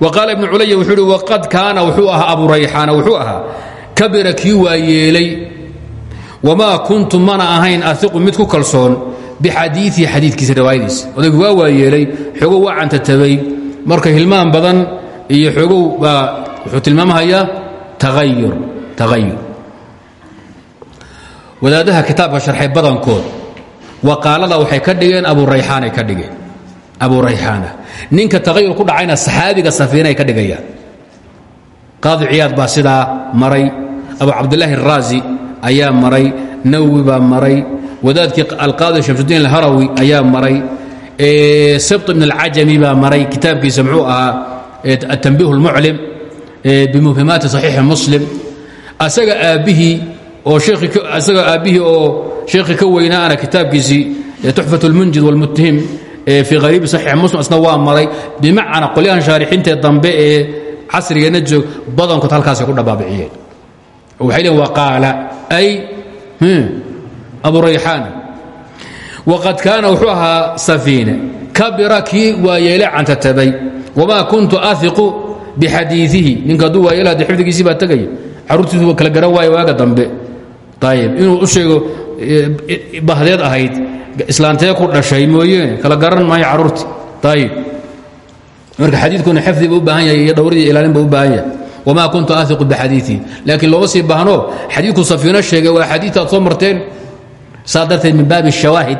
wa qaala ibnu wuxuu waqad kaana wuxuu ahaa abu rayxaana wuxuu ahaa kabira kii waa yeelay wamaa kuntu mana ahayn aiqu mid ku kalsoon bixadiiii xadiikiisa riwaayadiisa odaygu waa waa yeelay xogow waa cantatabay marka hilmaan badan iyo xogow baa wuxuu tilmaamhayaa taayur taayur wadaadaha kitaabka sharxay badankood waqaalada waxay ka dhigeen abu rayxaanay ka dhigeen abu rayxaana ninka taayur ku dhacayna saxaabiga safiinay ka dhigayaan qaadi ciyaad baa sidaa maray abu cabdilaahi araazi ayaa maray nawowi baa maray wadaadkii alqaadi shamsudiin alharawi ayaa maray sibt ibn alcajami baa maray kitaabkiisa muxuu ahaa atanbiih اlmuclim bimufhimaati صaxiixi muslim asaga aabbihii oo isaga aabbihii oo sheekhii ka weynaana kitaabkiisii tuxfat اlmunjid wاlmuthim fii hariibi saxiix muslim asna waa maray bimacnaa qolyahan shaarixiintee dambe ee casrigeenna joog badankood halkaasay ku dhabaabiciyeen waxay leein waqaala ay abu rayxaan waqad kaana wuxuu ahaa safiine kabira kii waayeele cantatabay wamaa kuntu aiqu bixadiiihi ninka hadduu waayeel hadde xifdigiisii baa tegaya carruurtiisu kala garan waayo waaga dambe ayib inuu u sheego bahdeed ahayd islaantee ku dhashay mooyeene kala garan maayo carruurtii ayib marka xadiidkuna xifdi buu u baahan yahay iyo dhowradii ilaalin buu u baahan yahay wma kuntu aiqu bixadiiihi laakiin looma sii baahno xadiidku safiino sheegay waa xadiita aad soo marteen saa darteed min baabi shawaahid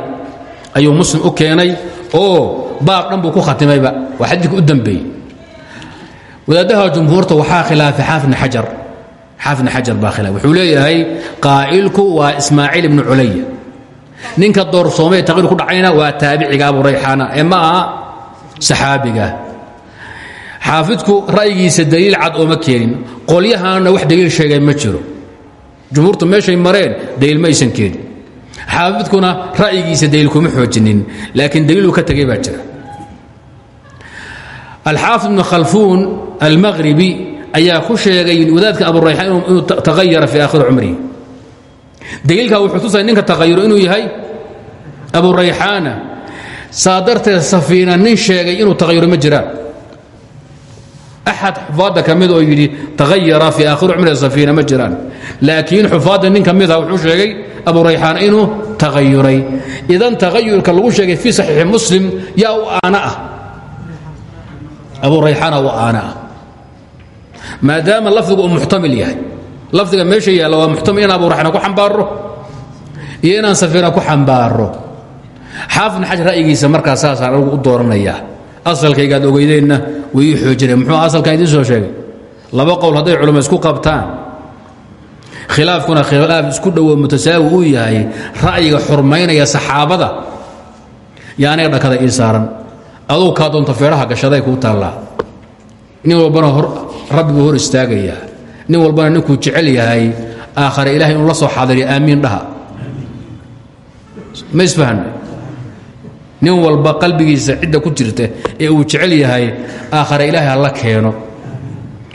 ayuu muslim u keenay oo baab dhan buu ku khatimayba waa xadiidka u dambeeyey wadaadaha jumhuurta waxaa khilaafay xaafidna xajar xaafidna xajar baa khilaaf wuxuu leeyahay qaa'ilku waa ismaaciil ibnu culaya ninka doorsoomay taqiir ku dhacayna waa taabiciga abu rayxaana ee ma aha saxaabiga xaafidku ra'yigiisa daliil cad ooma keenin. Qolyahaana wax daliil sheegay ma jiro. Jumhuurtu meeshay mareen daliil ma aysan keenin. Xaafidkuna ra'yigiisa daliil kuma xoojinin laakiin daliiluu ka tegay baa jira. Alxaafid ibnu khalfuun almaqhribi ayaa ku sheegay wadaadka aburayxaan inuu tagayara fii aakhiri cumrihi daliilkaa wuxuu tusay ninka tagayuro inuu yahay? Aburayxaana saa darteed safiina nin sheegay inuu tagayuro ma jiraan axad xufaadda ka mid oo yidhi tagayara fii aakhiri cumri safiina ma jiraan laakiin xufaadda nin ka mida wuxuu sheegay abu rayxaan inuu tagayuray idan tagayurka lagu sheegay fii saxiixi muslim yaa u aana ah abu rayxaana u aana ah maadaama lafdigu uu muxtamil yahay lafdiga meesha yaalla waa muxtamil inaan abu rayxaan ku xambaaro iyo inaan safiina ku xambaaro xaafidna xaj ra'yigiisa markaa saasaan anigu u dooranayaa asalkaygaad ogeydeenna way ii xoojineen muxuu asalkan idiin soo sheegay? Laba qowl hadday culamo isku qabtaan khilaafkuna khilaaf isku dhowo mutasaawi uu yahay ra'yiga xurmaynaya saxaabada yo aniga dhakada ii saaran. Aduu kaa doonta feedhaha gashaday kuu taallaa. Nin walbana rabbiguu hor istaagayaa. Nin walbana ninkuu jecel yahay aakhare ilahay inuu la soo xaadiriyo aamiin dhaha. Ma isfahanna nin walba qalbigiisa cidda ku jirta ee uu jecel yahay aakhare ilaahay ha la keeno.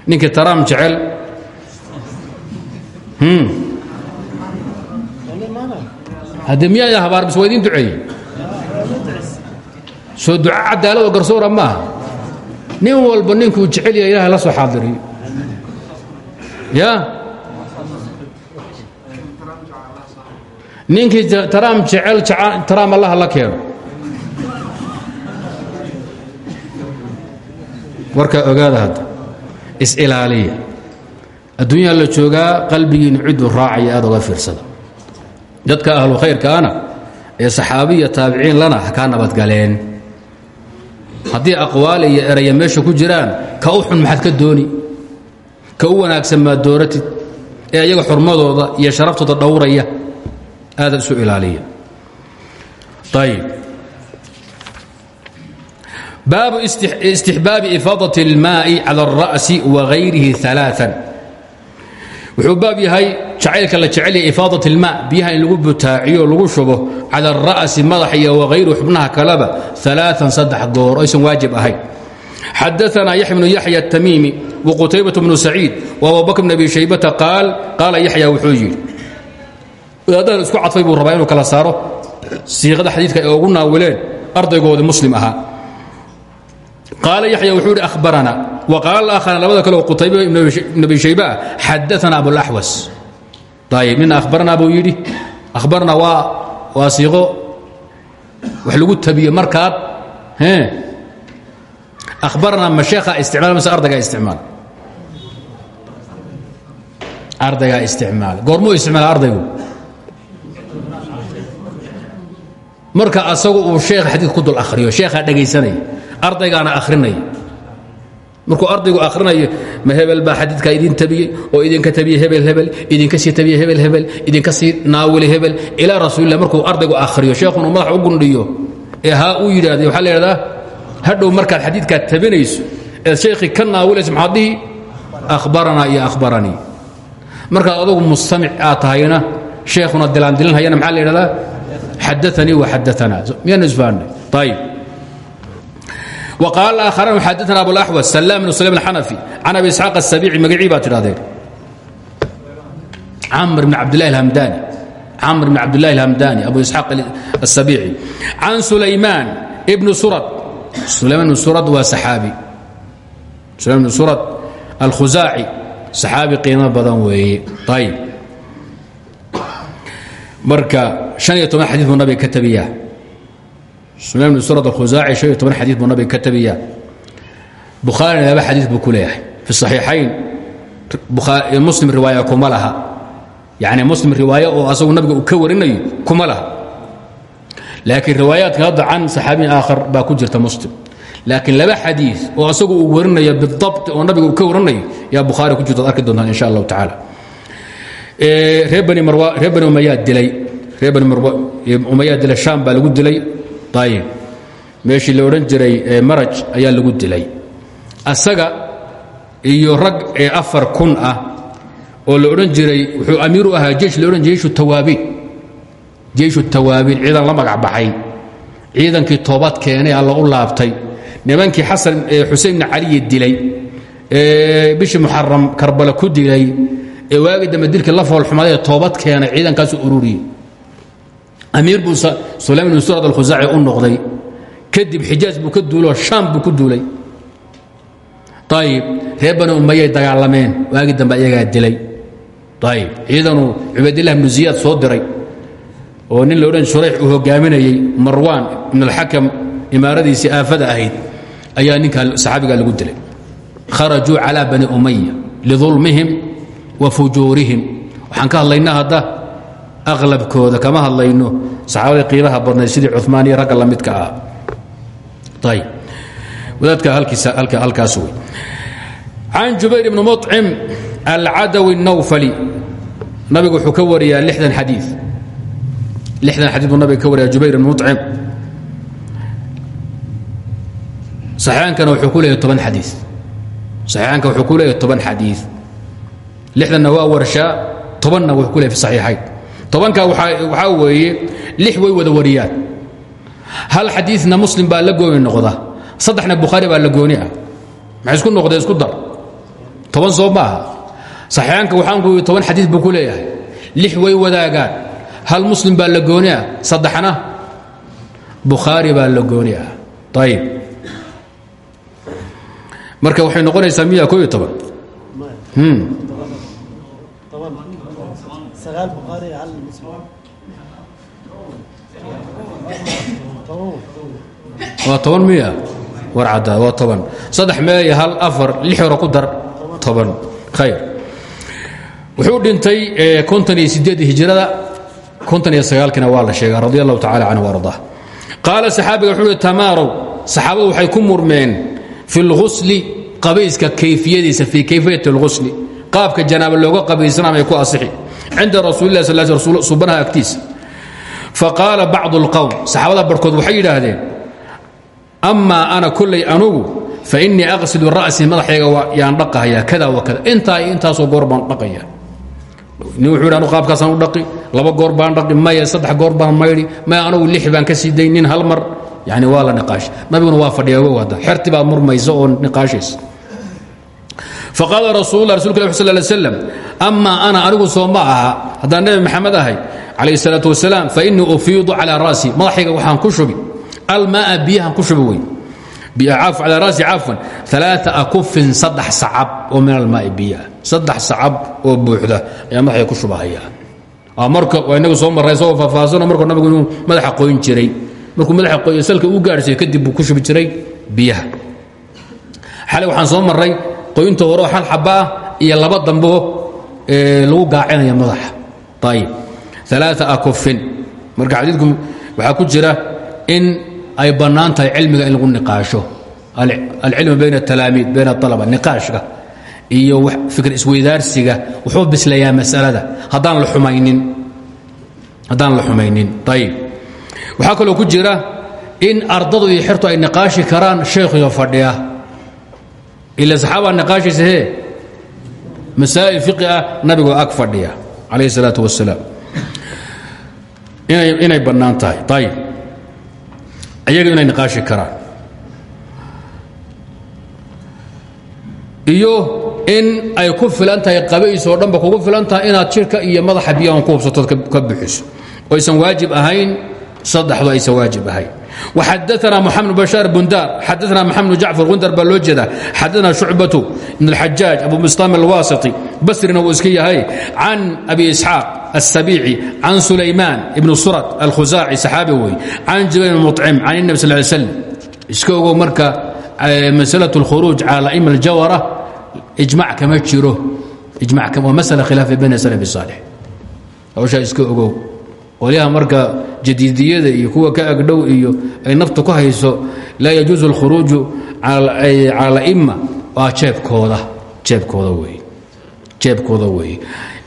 Ninkii taraam jecel. Haddee miyaa habaar bis waa idiin duceeye soo duca cadaalad oo garsoora maaha. Nin walba ninkuu jecel yahay ilahay la soo xaadiriyo ya? Ninkii taraam jecel taraam allaha la keeno warkaa ogaada hadda is-ilaaliya adduunyaa la joogaa qalbigiinu cidduu raacaya aad oga fiirsada. Dadka ahlu khayrkaana ee saxaabiya taabiciin lana ha kaa nabadgaleen haddii aqwaal iyo eraya meesha ku jiraan ka u xun maxaad ka dooni. Ka u wanaagsan maad dooratid ee ayaga xurmadooda iyo sharaftooda dhowraya aadaad isu ilaaliya. Ayb baabu istixbaabi ifaadaة اlmaaءi calى الra'si wagayrihi ثaلaaثa wuxuu baab yahay jacaylka la jecelya ifaadaة اlma biyaha in lagu butaaciyo lagu shubo calى الra'si madax iyo wagayru xubnaha kaleba ثaلaaثan saddex goor aysan waajib ahayn xadaثna yaxya bnu yaxya الtamiimi wqutaybaة bnu saciid وabubakr bn abi shaybata qaal qaala yaxya wuxuu yidhi wadaadadan isku cadfay buu rabaa inuu kala saaro siiqada xadiidka ay ugu naawileen ardaygoodii muslim ahaa qaala yaxya wuxuu idhi ahbarana wa qaala aakharaan labada kale oo qutayba ibn abi shayba ah xadaana abulaxwas ayib nina ahbarana buu yidhi ahbarna waa waa siiqo wax lagu tabiye markaad ahbarna ma sheekha isticmaal mise ardaygaa isticmaal ardaygaa isticmaal goormuu isticmaala ardaygu marka asagu uu sheekha xadiid ku dul akhriyo sheekhaa dhegaysanaya ardaygaana akhrinaya markuu ardaygu akrinayo ma hebel baa xadiidkaa idin tabiyey oo idinka tabiye hebel hebel idinka sii tabiye hebel hebel idinka sii naawili hebel ilaa rasuulilah markuu ardaygu akhriyo sheekhunu madax u gundhiyo. Ee haa uu yidhahday waxaa la yidhahdaa hadhow markaad xadiidkaa tabinayso eed sheekhii ka naawilayso maxaad dhihi akhbaranaa iyo akhbaranii markaad adugu mustamic aad tahayna sheekhuna dilaandilinhayana maxaa la yidhahdaa? Xadaanii wa xadaanaa miyaanu isfahanay ayib وقال آخران xadثna أبو الأحوث سلام بن سليم الحنفي عن أبي إسحاق السبيعي magacii baa tidhahdeen cmr بن cabdاللahi الhمdاني cmr بن cabdاللahi الhمdاني أبو إسحاق السبيعي عن سليمان بن سرد سليمان بن سرد waa صحاaبي سليمان بن سرد الkhزاaعي صحاaبي qiimo badan weeye ayb marka شhan iyo toban xadيث buu nabiga ka tabiyaa sunan bn surad alkhusaaci shan iyo toban xadiid buu nabiga ka tabiyaa. Bukhaarina laba xadiid buu ku leeyahay. Fi saxiixayn muslim riwaaya kuma laha. Yani muslim riwaaye oo asagu nabiga uu ka warinayo kuma laha. Laakiin riwaayaadka hadda can saxaabiyin aakhar baa ku jirta muslim. Laakiin laba xadiid oo asagu uu warinaya bidabt oo nabiga uu ka warinayo yaa bukhaari ku jirta ad arki doontaan insha allahu tacaala. Reer bani umayaa dilay. Reer bani umayaa dilay shaam baa lagu dilay ayib meeshii la odhan jiray maraj ayaa lagu dilay. Asaga iyo rag ee afar kun ah oo la odhan jiray wuxuu amiiru ahaa jeish la odhan jiray jeishu tawaabiin jeishu tawaabiin ciidan la magac baxay. Ciidankii toobad keenay alla u laabtay. Nimankii xasan xusein bni caliyi dilay. Ee bishii muxaram karbala ku dilay. Ee waagi dambe dilkii la foolxumadee toobad keenay ciidankaasu ururiyey. Amiir buu sulaym bn surad alkhusaaci u noqday. Kadib xijaaj buu ka duuloo shaam buu ku duulay. Ayib dagaalameen. Waagi dambe ayagaa dilay. Ayib ciidanuu cubaydillah ibnu ziyaad soo diray oo nin la odhan shurayx uu hogaaminayey marwaan ibn alxakam imaaradiisii aafada ahayd ayaa ninkaa saxaabigaa lagu dilay. Kharajuu calaa bani umaya lidulmihim wa fujuurihim. Waxaan ka hadlaynaa hadda aqlabkooda kama hadlayno saxaabada qiimaha badnayd sidii cumaan iyo ragga lamidka ah. Ayb wadaadka halkaas wey can jubayr ibni mucim alcadawi الnawfali nabigu wuxuu ka wariyaa lixdan xadii lixdan xadii buu nabiga ka wariyaa jubayr ibni mucim saxiixaankana wuxuu ku leeyahay toban xadii saxiixaanka wuxuu ku leeyahay toban xadii lixdanna waa warshaa tobanna wuxuu ku leeyahay fi saxiixayn tobanka waxaa weeye lix way wada wariyaan hal xadiina muslim baa la gooni noqda saddexna bukhaari baa la gooni ah isku noqdeen isku dar toban soo maaha saxiixaanka waxaan ku toban xadiid buu leeyahay lix way wadaagaan hal muslim baa la gooni ah saddexna bukhaari baa la gooni ah marka waxay noqonaysaa miya ko waa toban miya? War caddaad waa toban. Saddex meeya hal afar lix hore ku dar toban. Khayr. Wuxuu dhintay eh, konton iyo hijrada konton iyo waa la sheegaa radi allahu tacala canhu arda qaala wuxuu uhi tamaarow waxay ku murmeen fi lghusli qabayska kayfiyadiisa fii kayfiyati lghusli qaabka janaaba looga qabaysanaam ay ku asixi. Cinda rasuulilah sal subanaha agtiisa faqaala bacdu اlqowm saxaabada barhkood waxay yidhaahdeen amaa ana kollay anugu fainii aqsidu ra'si madaxayga yaan dhaqahaya kada wa kada. Intaa iyo intaasoo goor baan dhaqaya nin wuxuu yidhi anu qaabkaasaan u dhaqi laba goor baan dhaqi maya saddex goor baan maydhi maya anugu lix baan ka sii day nin hal mar. Yani waa la niqaash. Nabiguna waa fadhiya ogow hadda xerti baad murmaysa oo niqaashaysa faqaala rasuulula rasulka ilah sal ly slam amaa ana anigu soo ma aha. Haddaan nebi maxamed ahay calayh salaatu wasalaam fainii ufiidu calaa ra'si. Madaxayga waxaan ku shubi almaaa biyahan ku shubi wey calaa ra'si cafwan alaaa akufin saddex sacab oo min almaai biyaa saddex sacab oo buuxda ayaa madaxayga ku shubahaya. Marka waa inagu soo marray isagoo faahfaahsano markuu nabigu inuu madaxa qoyn jiray. Markuu madaxa qoyo salka u gaarhsiyo kadib buu ku shubi jiray biyaha. Xalay waxaan soo marray qoynta hore oo hal xaba ah iyo laba damboo lagu gaacinaya madaxa. Ayib alaa akufin marka xadiidku waxaa ku jira in ay bannaan tahay cilmiga in lagu niqaasho alcilmu bayna اtalaamiid bayna اalaba niqaashka iyo fikr isweydaarsiga wuxuu bislayaa masalada haddaan la xumaynin haddaan la xumaynin ayib waxaa kaloo ku jira in ardadu iyo xertu ay niqaashi karaan sheekhiga fadhiya ila saxaabaa niqaashaysa hee masaa'il fiqi ah nabigoo ag fadhiya calayh الsalaaة wasalaam inay inay bannaan tahay ayib ayaga inay niqaashi karaan. Iyo in ay ku filan tahay qabays oo dhanba kugu filan inaad jirka iyo madaxa biyahan ku hubsatood ka bixiso oysan waajib ahayn saddexdu aysan waajib ahayn وxadثna محamed بشhاaر bundar xadثna محamed بن jacفر gundar baa loo jeeda xadثna شhucbaة بن الxajاaج abu mstam الwاسطي basrina wuu iska yahay can abi isxاaq السبيعي can sulayman ibn surad الkhusaaci saxaabi wey can jibayr بn مطcim can النب sl ل sلم iska ogow marka masأlaة الkhuruuج calى أئma الjawرة ijmac kama jiro waa masألة khilaafa bayn slف الصاalح hawshaa iska ogow qolyaha marka jadiidiyada iyo kuwa ka agdhow iyo ay naftu ku hayso laa yajuusu alkhuruuju cala aima waa jeebkooda jeebkooda weye jeebkooda weeye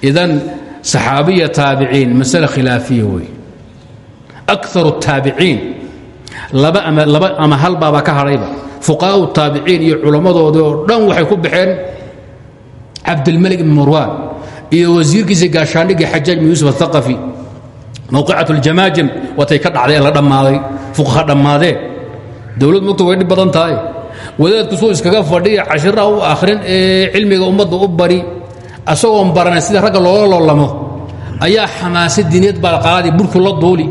idan saxaabiya taabiciin masale khilaafiya weye akaru taabiciin laba ama laba ama hal baaba ka hadhayba. Fuqahaau taabiciin iyo culammadoodi dhan waxay ku baxeen cabdilmalik ibn marwaan iyo wasiirkiisa gaashaandhigii xajaaj bin yuusuf athaqafi mawqicat اljamaajim watay ka dhacday la dhammaaday fuqaha dhammaadeen dowlad mugta way dhib badan tahay. Wadaadku suu iskaga fadhiya cashiraha u akhrin ee cilmiga ummadda u bari asagoon baranay sida ragga loola loolamo ayaa xamaasad diineed baa qaadi burku la duuli.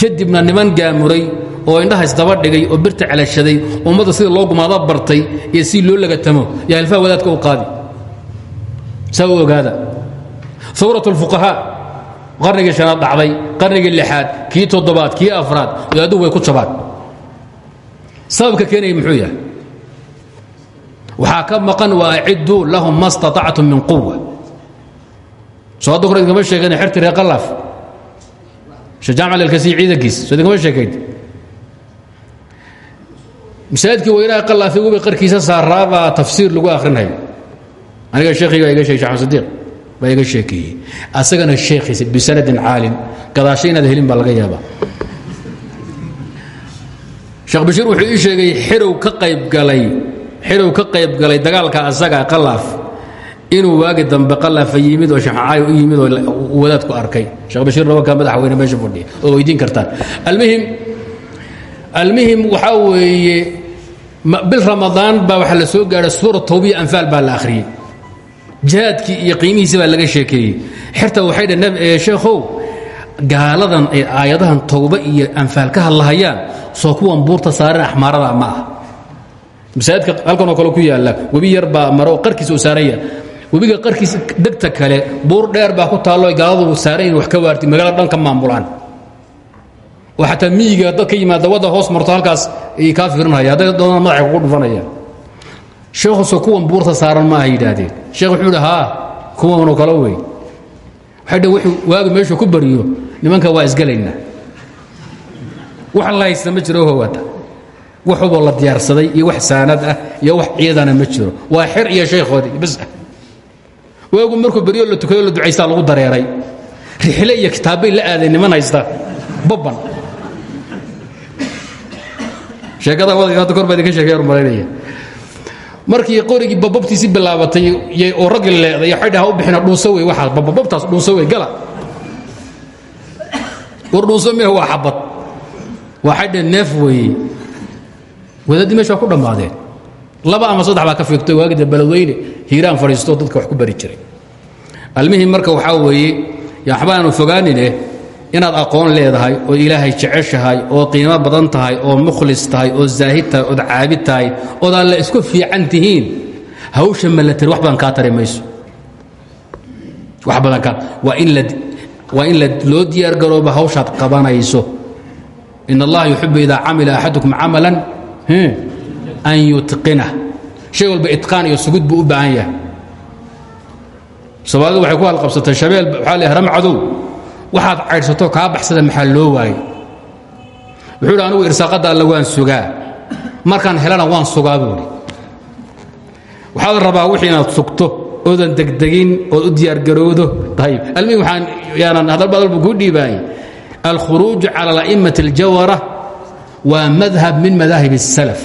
Kadibna niman gaamuray oo indhaha isdaba dhigay oo birta celashaday ummadda sida loo gumaado bartay iyo si loo lagatamo yaa hilfaha wadaadka u qaadi. Saa u ogaada. Awrat qarnigii shanaad dhacday qarnigii lixaad kii toddobaad kii afraad wadaadduhu way ku jabaan sababka keenaya muxuu yahay? Waxaa ka maqan wa acidduu lahum ma staطactum min quwa soo hadda kor idinkama sheekayn xerti reer qalaaf shajaamac lelkasiy ciidankiis soo idinkama sheekayn masaajidkii weynaha qalaafi webi qarkiisa saaraabaa tafsiir lagu akhrinaya. Aniga sheekhiga iga sheegay sheekh sadiiq baa iga sheekeeyey asagana sheekhiisa bisanadin caalin gadaasho inaad helin baa laga yaabaa. Sheekh bashiir wuxuu ii sheegay xirow ka qaybgalay xirow ka qayb galay dagaalka asaga qalaaf inuu waagi dambe qalaafa yimid oo sheekhacaay u yimid oo wadaadku arkay. Sheekh bashiir nabanka madaxweyne meesha fadhiya oo weydiin kartaan. Almuhim almuhim waxaa weeye bil ramadaan baa waxaa la soo gaadhay suura tawbiya anfaal baa la akhriyey jihaadkii iyo qiimihiisi baa laga sheekeeyey. Xerta waxay dhaheen sheekhow gaaladan ay aayadahan towba iyo anfaal ka hadlahayaan soo kuwan buurta saaren axmaarada ma ah masaajidka halkanoo kale ku yaalla webi yar baa maro qarkiisa u saaranya webiga qarkiisa degta kale buur dheer baa ku taallo gaaladu saarayn wax ka waarti magaalada dhan ka maamulaan. Oo xataa miyiga yimaada wadda hoos marto halkaas ay kaa fiirinaya hadday doonaan madaxay kugu dhufanayaan sheekhuso kuwan buurta saaran ma aha yidhaahdeen. Sheekh wuxuu idhi haa kuwanoo kale wey. Waxay wuxuu waagu meeshuu ku bariyo nimanka waa isgelaynaa wax la haysta ma jiro howata waxuboo la diyaarsaday iyo wax saanad ah iyo wax ciidana ma jiro. Waa xer iyo shaykhoodii bas ah. Waagu markuu beryo la tukayo la ducaystaa lagu dareeray. Rixle iyo kitaabbay la aaday niman haysta. Babban sheekada wadayga hadda kor baa idinka sheekaya malaynaya markii qorigii bababtiisi bilaabatay oo raggi leeday waxay dhaha u bixina dhuuso wey waxaas bababtaas dhuuso wey gala. War dhuuso mehe waa xabad. Waxay dhaheen neef weeye wadaadii meesha waa ku dhammaadeen. Laba ama saddex baa ka fiigtay waagida beledweyne hiiraan fadhiisto dadka wax ku bari jiray. Almihim marka waxaa weeye aanu fogaanine inaad aqoon leedahay oo ilaahay jeceshahay oo qiimo badan tahay oo mukhlis tahay oo zaahid tahay ood caabid tahay ood aan la isku fiican tihiin hawsha malatari wax badan kaa tari mayso. Wax badan kaa in la waa in la loo diyaargarooba qabanayso. In allaha yuxibu idaa camila axadukum camalan an yutqinah shay walba itqaan iyo sugud buu baahan yahay. Soomaalidu waxay ku halqabsatay shabeel waxaa la haram cadow waxaad caydhsato kaa baxsada maxaa loo waayey wuxuu hi anugu irsaaqadda alla waan sugaa markaan helana waan sugaa buuhi waxaad rabaa wixii inaad sugto oodan degdegin ood u diyaargarowdo ayb almihim waxaan yaanan hadalba hadalbu kuu dhiibaayay alkhuruuju cala ala'immati aljawara waa madhab min madaahib الsalaf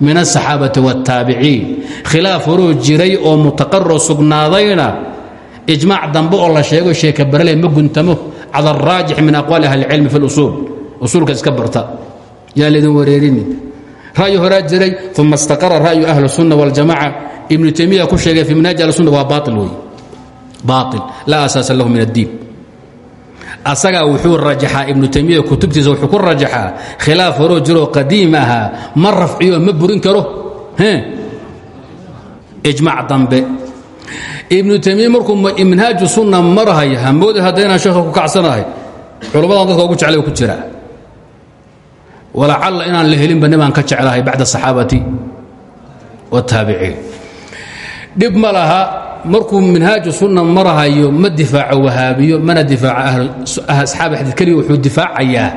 min aلصaxaabati wاtaabiciin khilaaf horoo jiray oo mutaqariro sugnaadayna ijmaac dambe oo la sheego sheeka barale ma guntamo cala araajix min aqwaali ahli cilmi fi lusuul usuulka iska barta. Yaa laydin wareerinin. Ra'yi horaa jiray uma ra'yu ahli sunna waljamaca ibnu taymiya ku sheegay fi manhaaji ahli sunna waa baail wey baail laa asaasa lahu min addiin. Asagaa wuxuu rajaxaa ibnu taymiya kutubtiisa wuxuu ku rajaxaa khilaaf horoo jiroo qadiim ahaa ma rafciyo ma burin karo ibnu taymiya markuu minhaaju sunna marhaya hamooda hadda inaan sheekha ku kacsanahay culummadan dadka ugu jeclay ku jira walacalla inaan la helinba ka jeclahay bacda asaxaabati wاtaabiciin dhib ma laha markuu minhaaju sunna marahayo ma difaaco wahaabiyo mana difaaco asxaab xadiid keliya wuxuu difaacayaa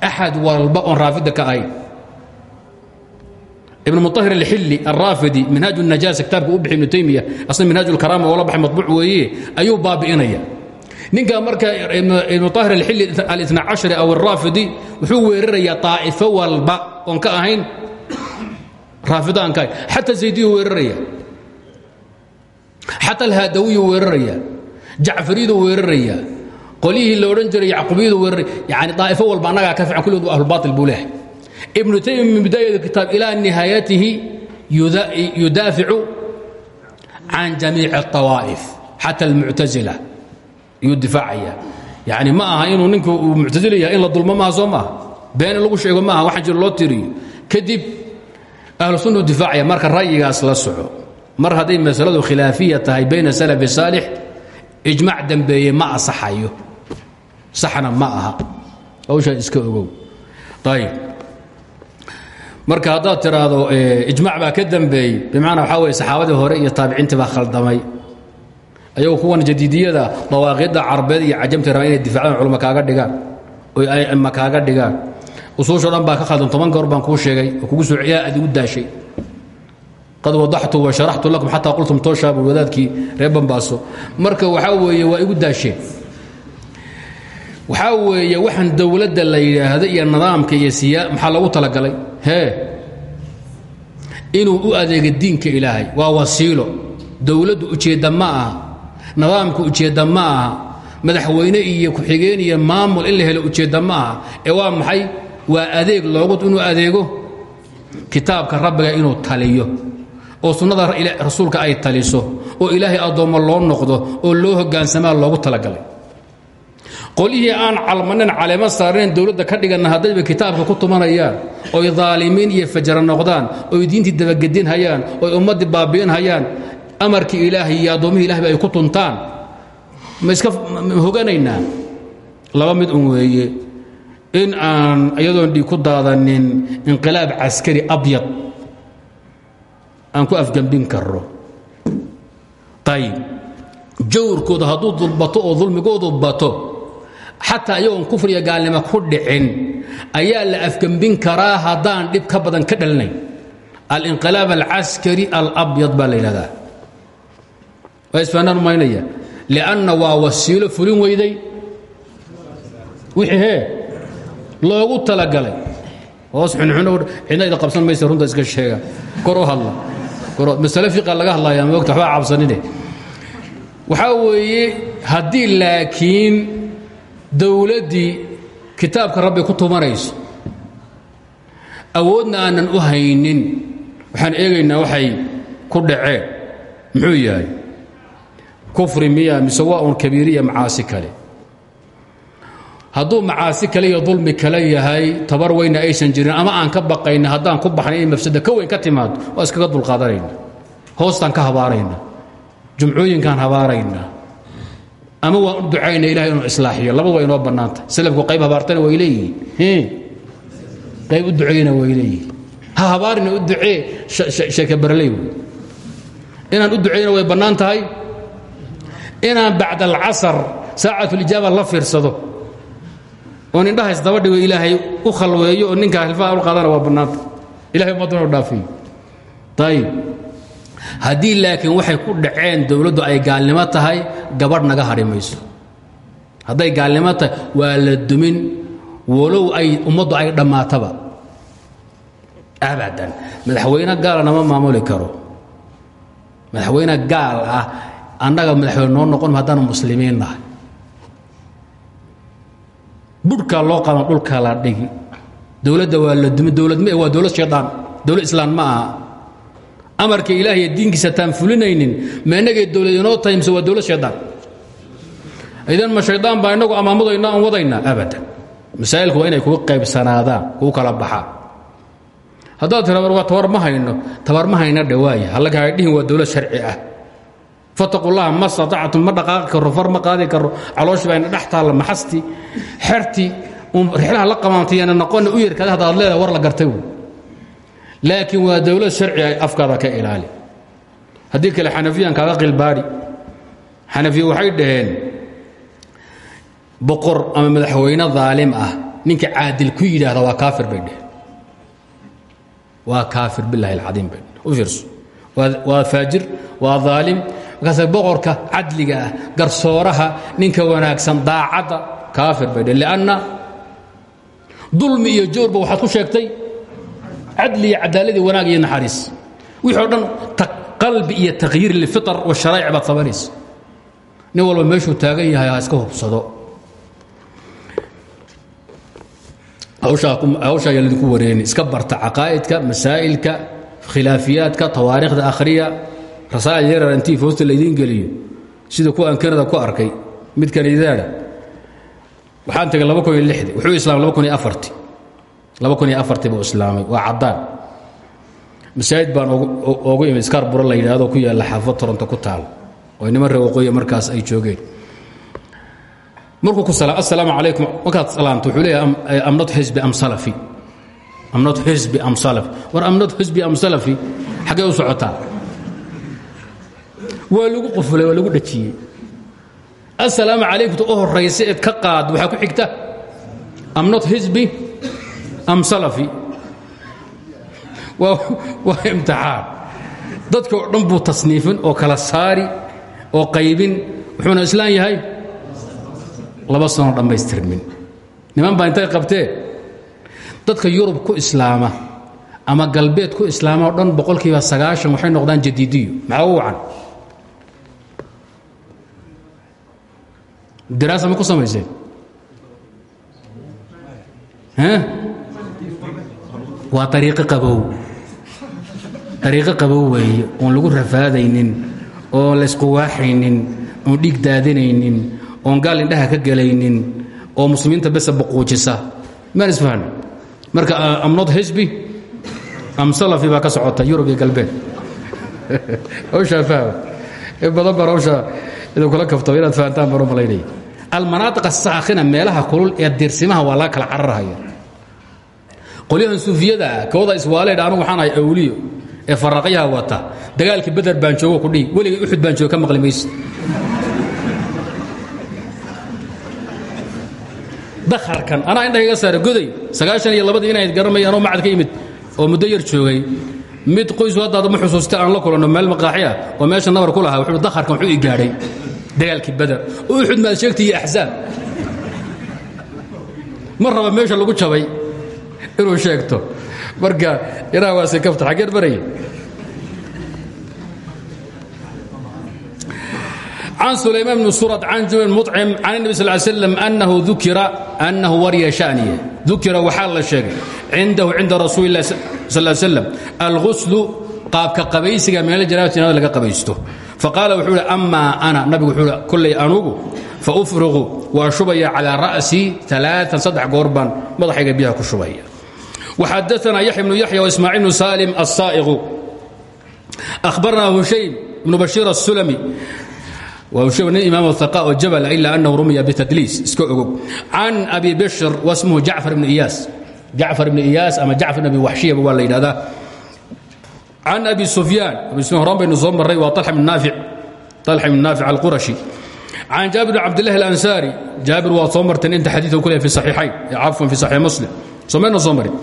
axad walba oon raafida ka ahayn ibn muahir alxilli alraafidi minhaaj najaasa kitaabka u bixi ibnu taymiya asna minhaaj lkaraama oo la baxay matbuuc weeye ayuu baabi'inaya. Ninka marka ibnuahir alxilli alina cashari aw araafidi wuxuu weerarayaa aa'ifo walba oon ka ahayn raafida aan ka ahayn xata zaydiyu weeraraya xata alhaadawiyu weeraraya jacfariyadu weeraraya qolyihii la odhan jiray yacquubiyadu weeraraya yani aa'ifo walba annagaa ka fiican kulligoodu ahlubaatil buu leehay ibnu taymiya min bidaayati kitaab ilaa nihaayatihi yudaaficu can jamiici الطawaa'if xata almuctazila ayuu difaacaya yani ma aha inuu ninku uu muctazila yahay in la dulmo maaha soo maaha been in lagu sheego maaha waxaan jiro loo tiriyo kadib ahlu sunna u difaacaya marka ra'yigaas la soco mar hadday masaladu khilaafiya tahay bayna salafi saalix ijmac dambeeye ma asaxayo saxna ma aha hawshaa iska ogow ayib marka haddaad tiraahdo ijmac baa ka dambeeyey bimacnaa waxaa weye saxaabadii hore iyo taabiciintii baa khaldamay. Ayagu kuwan jadiidiyada dawaaqidda carbeed iyo cajamta rabaa inay difaacdaan culma kaaga dhigaan oy aima kaaga dhigaan. Usuusho baa ka khaldan toban goor baan kuu sheegay kugu soo yaa adigu daashay. Qad wadaxtu wa sharaxtu lakum xataa qultum tooshaabul wadaadkii reer bambaaso marka waxaa weeye waa igu daasheen waxaa weeye waxaan dowladda la yidhaahdo iyo nidaamka iyo siyaa maxaa loogu talagalay hee inuu u adeego diinka ilaahay. Waa wasiilo. Dowladdu ujeedda ma aha. Nidaamka ujeedda ma aha. Madaxweyne iyo ku-xigeen iyo maamul in la helo ujeedda ma aha. Ee waa maxay? Waa adeeg loogu inuu adeego? Kitaabka rabbiga inuu taliyo. Oo sunnada rasuulka ay taliso. Oo ilaahay addoommo loo noqdo. Oo loo hogaansamaa loogu talagalay qolyihii aan calmanin caleemo saarnayn dowladda ka dhiganna haddayba kitaabka ku tumanayaan oy daalimiin iyo fajra noqdaan oy diintii dabagedin hayaan oy ummaddii baabi'in hayaan amarkii ilaahay iyo addoommihii ilahba ay ku tuntaan. Ma iska hoganaynaa? Laba mid un weeye. In aan iyadoon dhiig ku daadanin inqilaab caskari abyad aan ku afgambin karo ayib jawrkooda hadduu dulbato oo dulmigoodu bato xataa iyagoon kufriya gaalnimo ku dhicin ayaa la afgembin karaa haddaan dhib ka badan ka dhalinayn alinqilaab alcaskari alabyad baa la yidhahdaa. Waa isfaanaan maynaya. Lianna waa wasiilo fulin weyday. Wixii hee loogu talagalay. Hoos xunxun cidna ida qabsan maysa runta iska sheega. Kor u hadla masale fiqa laga hadlayaa moogta waxbaa cabsanine. Waxaa weeye haddii laakiin dowladdii kitaabka rabbi ku tumanayso awoodna aanan u haynin. Waxaan eegaynaa waxay ku dhaceen. Muxuu yahay? Kufri miya mise waa un kabiiriya macaasi kale. Hadduu macaasi kale iyo dulmi kale yahay tabar weyna aysan jirin ama aan ka baqayna haddaan ku baxnay inay mafsada ka weyn ka timaado waa iskaga dulqaadanayna hoostaan ka habaarayna jumcooyinkaan habaarayna ama waan u ducayna ilahay inuu islaaxiyo. Labadu waa inoo bannaanta. Salafku qayb habaartana way leeyihiin. Qayb u duceeyna way leeyihiin. Ha habaarina u ducee sheeke barley wey inaan u duceyna way bannaan tahay? Inaan bacd alcasar saacatulijaaba la fiirsado oon indhahays daba dhigo ilaahay u khalweeyo oo ninkaa hilfaha u qaadana waa bannaanta. Ilahay ummaddan u dhaafiyo. Ayib haddii laakiin waxay ku dhaceen dowladdu ay gaalnimo tahay gabadh naga hadhi mayso. Hadday gaalnimo tahay waa la dumin. Walow ay ummaddu ay dhammaataba. Abadan madaxweyne gaala nama maamuli karo. Madaxweyne gaal ah annaga madaxweyne noo noqon haddaanu muslimiin nahay. Budhkaa loo qaban dhulkaa la dhigi. Dowladda waa la dumi dowlad ma waa dowlad shaydaan dowlad islaan ma aha amarka ilaah iyo diinkiisa taan fulinaynin ma innagay dowlad inoo tahay mise waa dowlad shaydaan. Idan ma shaydaan baa innagu amaamadayna aan wadaynaa abadan. Masaa'ilku waa inay kugu qaybsanaadaan kugu kala baxaan. Haddaad tira war tabar ma hayno. Tabar ma hayna dhawaaya hallaga dhihin waa dowlad sharci ah. Fataqu llaha ma statactum ma dhaqaaqi karo far ma qaadi karo calooshii baa ina dhex taalla maxasti xerti rixlaha la qamaantayana noqona u yarkaada hadda ad leedahay war la gartay laakiin waa dowlad sharci ah afkaada ka ilaali. Haddii kale xanafiyan kaaga qilbaadhi xanafiya waxay dhaheen boqor ama madaxweyne daalim ah ninka caadil ku yidhaahda waa kaafir bay dheheen waa kaafir bilahi alcadiim bay u fiirso. Waa faajir waa daalim markaase boqorka cadliga ah garsooraha ninka wanaagsan daacadda kaafir bay dheheen lianna dulmi iyo joorba waxaad ku sheegtay cadli iyo wanaag iyo naxariis. Wixii dhan qalbi iyo takhyiir lilfitr washaraa'ic baad sabanaysa nin walba meeshuu taagan yahay ha iska hubsado. Hawshaa ayaa ladinku wareeni iska barta caqaa'idka masaa'ilka khilaafiyaadka tawaariikhda akhriya rasaa'il yarar intii foosta laydiin geliyo. Sida kuwaan kanada ku arkay mid kanidaada waxaan tagay wuxuu islaamay buu islaamay. Waa caddaan. Masaajid baan ogu imid. Skarburo la yidhaahdo ku yaalla xaafad toronto ku taal. Oo niman reer waqooyi markaas ay joogeen. Markuu ku assalaamu calaykum. Markaad salaamto wuxuu leeyahay am not xisbi am salafi. Am not xisbi am salafi war am not xisbi am salafi. Xaggee u socotaa. Waa lagu qufulay waa lagu dhajiyey. Assalaamu calaykumta u horraysa eed ka qaad waxaa ku xigta. Am not xisbi am salafi. Waa imtixaan dadka oo dhan tasniifin oo kala saari oo qaybin wuxuuna islaan yahay laba sanoo dhammaystirmin. Niman baa intay qabteen dadka yurub ku islaama ama galbeed ku islaama oo dhan boqolkiiba sagaashan waxay noqdaan jadiidiyo maxaa u ma ku samayseen waa ariiqo qabow. Ariiqo qabow weeye oon lagu rafaadaynin oon laysquwaaxaynin oon dhiig daadinaynin oon gaal indhaha ka gelaynin oo muslimiinta besa buquujisa. Maan isfahan. Marka amnod xisbi am salafi baa ka socota yurub iyo galbeed. Hawshaa fahma. In badan baan hawshaa idin kula kafto inaad fahantaan baan u malaynaya. Asaakhina meelaha kulul ee dirsimaha waa laga kala cararhaya qolyahan suufiyada ah kooda iswaaleedha anugu waxaan ahay awliyo. Ee faraqyaha wata. Dagaalkii beder baan joogo ku dhihi weligay uxud baan joogo ka maqli mayse dakharkan anaa indhaha iga saara goday. Sagaashan iyo labadii macad ka yimid oo muddo yar joogay. Mid qoysu haddaad ma xusuusta aan la kulanno meel maqaaxi ah oo meesha nabar ku lahaa wuxuu dakharkan wuxuu i gaadhay. Dagaalkii beder uxud maad sheegtay iyo axsaab meesha lagu jabay inuu sheegto. Marka ilaa waase kafta xaggeed baraya can sulaymaan bni surad can jubin mucim can nebi sal slam annahu dukira annahu warya shaniya dukira waxaa la sheegay. Cindahu cinda rasuuli illahi sal slam alguslu qaabka qabaysiga min aljanaaba laga qabaysto. Faqaala wuxuu ihi ana nabigu wuxuu ihi anugu fa ufriqu waa shubaya calaa ra'sii alaaan saddex goor baan madaxayga ku shubaya وxadaثna yaحya بن yaحya وإsmاعيل بن saلم الsائغ أhbarna hushaym بن bashير الsulmi nin imaam ثقاء oo jabل إلا أنه rumya bتdliis iska ogog can أbi bشhr واسmhu jacفar بن إyaas jacفar بن إyaas ama jacفar بن abi waxshiyaba waa la yidhahdaa can أbi سufyaan abi sufyan horan baynu soo maray waa طلح بن naafic الquraشhi can jaabir بن cabd الlahi الأnsاrي jaabir waa soo marteen inta xadiiث ku leh fi صaxiixayn cafwan fi صaxiix muslim somayna soo marin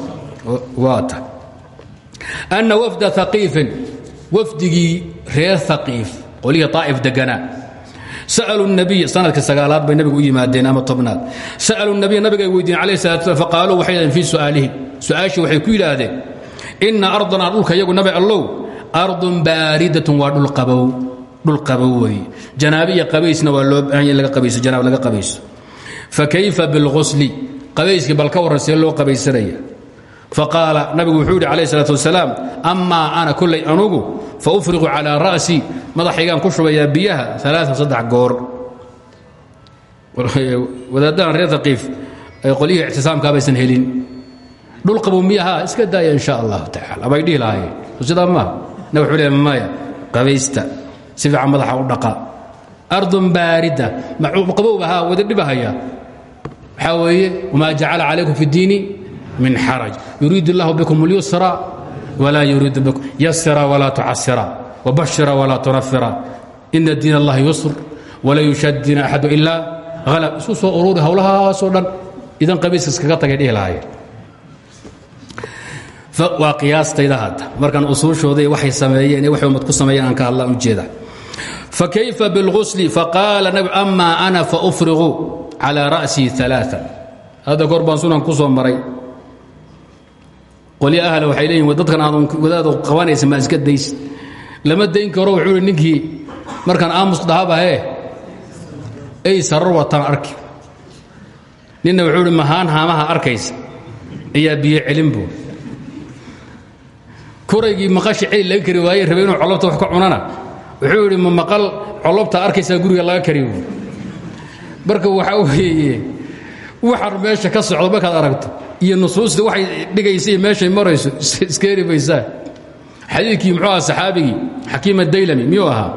anna wafda haqiifin wafdigii reer haqiif qolihii aa'if deganaa sa'aluu nabiy sanadka sagaalaad bay nabigu u yimaadeen ama tobnaad. Sa'aluu nabiy nabiga ay weydiiyeen alayh salatu slam faqaaluu waxay yidhahdeen fii su'aalihi su'aashii waxay ku yidhaahdeen inna ardanaa dhulka iyagu nabi allow ardun baaridatun waa dhul qabow dhul qabow weeye janaabiya qabaysna waa loo baahan yahay laga qabayso janaab laga qabayso fa kayfa bilghusli qabayskii bal ka warran see loo faqaala nabigu wuxuu yidhi calayh salaat wasalaam amaa ana kollay anugu fa ufriqu calaa ra'si madaxaygaan ku shubayaa biyaha alaaa saddex goor. Wadaaddahan reer haqiif ay qolyihii ictisaamkaabaysan helin. Dhul qabow miyaha iska daaya in sha allahu tacaala. Abay dhihi lahaayeen. Sidaa maaha. Nabig wuxuu leeya maya qabaysta. Si fiican madaxa u dhaqa. Ardun baarida. Qabow ahaa wada dhibahaya waxaa weeye wamaa jacala calaykum fi اdiini min xaraj yuriid اllahu bikum اlyusra wlaa yuriidu bikum yasira walaa tucasira wbashira walaa tunafira ina diin اllahi yusr wala yushadina axadu ilaa halab isu soo ururi hawlahaasoo dhan idan qabiiska iskaga tagay dhihi lahaayeen waa qiyaastayda hadda markaan usuushooda waxay sameeyeen waxay ummad ku sameeyeen aan ka hadlaan ujeeda fakayfa biاlغusli faqaala nabi ama ana faufriqu calى ra'sii ثalaaثa hadda kor baan sunan ku soo maray qolyo ahla waxay leeyihiin dadkan aadan wadaadu qabanaysa ma iska daysid lama dayn karo wuxuu hi ninkii markaan aamus dhahabahee ay sarar wataan arki. Ninna wuxuu hi mahaan haamaha arkaysa ayaa biyo celin buu. Kuraygii maqashi celi laga kari waaye rabe inuu colobta wax ka cunana. Wuxuu idhi ma maqal colobta arkaysaa guriga laga kari marka waxaa weeye waxar meesha ka socdo markaad aragto iyo nusuusta waxay dhigaysa iyo marayso iska heri maysaa xadiidkii muxuu ahaa saxaabigii xakiim adaylami miyuu ahaa?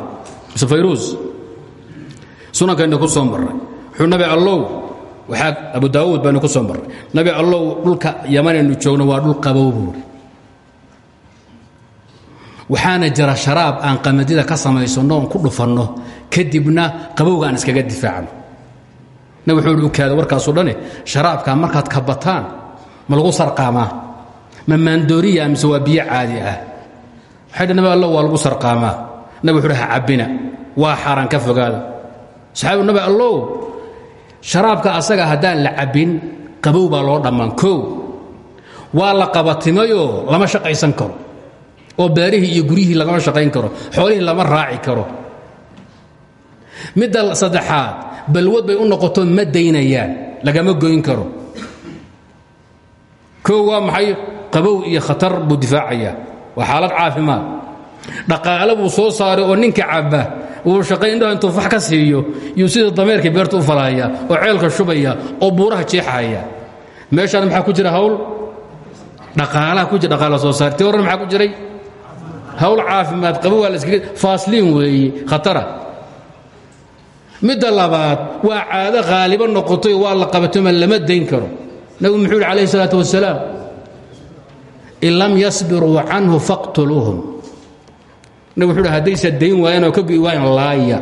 Muse fayruus. Sunankayna ku soo marray. Wuxuu nabi allow waxaa abu daawuud baynu ku soo marray. Nabi allow dhulka yamanaynu joogno waa dhul qabow buuri waxaana jira sharaab aan qamadida ka samaysanno oon ku dhufanno kadibna qabowga aan iskaga difaacno. Nabig wuxuu hi ukaada warkaasoo dhane sharaabkaa markaad ka bataan ma lagu sarqaamaa ma maandooriya mise waa biyo caadi ah? Waxay dhi nabi allo waa lagu sarqaamaa nabig wuxu ha cabbina waa xaaraan ka fogaada saxaabigu nabi allow sharaabka asaga haddaan la cabbin qabow baa loo dhammaan koow waa la qabatimayoo lama shaqaysan karo oo beerihii iyo guryihii lagama shaqayn karo xoolihii lama raaci karo. Midda saddexaad balwad bay u noqoto ma daynayaan lagama goyn karo koo waa maxay? Qabow iyo khatar buu difaacayaa waa xaalad caafimaad. Dhaqaale buu soo saaray oo ninka cabba. Uu shaqayndhaho intuu fax ka siiyo. Yuu sida dameerkii beerta u falaya oo ceelka shubaya oo buuraha jeexaya meeshaan maxaa ku jira hawl? Dhaqaalaha ku jira dhaqaala soo saar horena maxaa ku jiray? Hawl caafimaad qabo waa la faasliin weeye khatara. Midda labaad waa caado haaliba noqotay waa la qabatoma lama dayn karo nabigu muxuu yidhi calayhi salaatu wasalaam in lam yasbiruu canhu wuxuu hi haddaysa waayeen oo ka waayan laaya.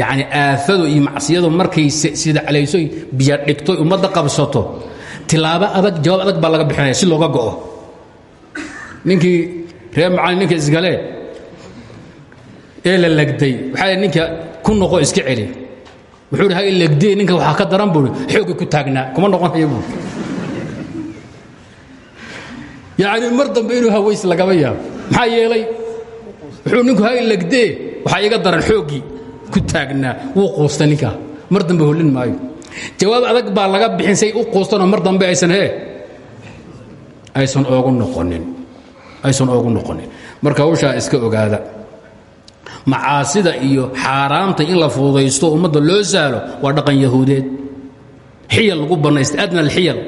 Yacni aafadu iyo macsiyadu markay sida calaysoy biyo dhigtoy ummadda qabsato tilaabo adag jawaab adag baa laga bixinaya si looga go'o. Ninkii reer macalin ninka isgalee ee la legday waxaa ninka ku noqo iska celi wuxuu hi ha legdee ninka waxaa ka daran buui xoogga ku taagnaa kuma noqonaya buu yacni mar dambe inuu haways lagama yaabo. Yeelay wuxuu ninku ha legdee waxaa iga daran xooggii ku taagnaa wuu quusta ninkaa mar dambe hollin maayo. Jawaab adag baa laga bixin say u quustanoo mar aysan hee aysan oogu noqonin aysan oogu noqonin. Marka hawshaa iska ogaada macaasida iyo xaaraamta in la fududaysto ummadda loo sahlo waa dhaqan yahuudeed. Xiyal lagu bannaysta adna alxiyal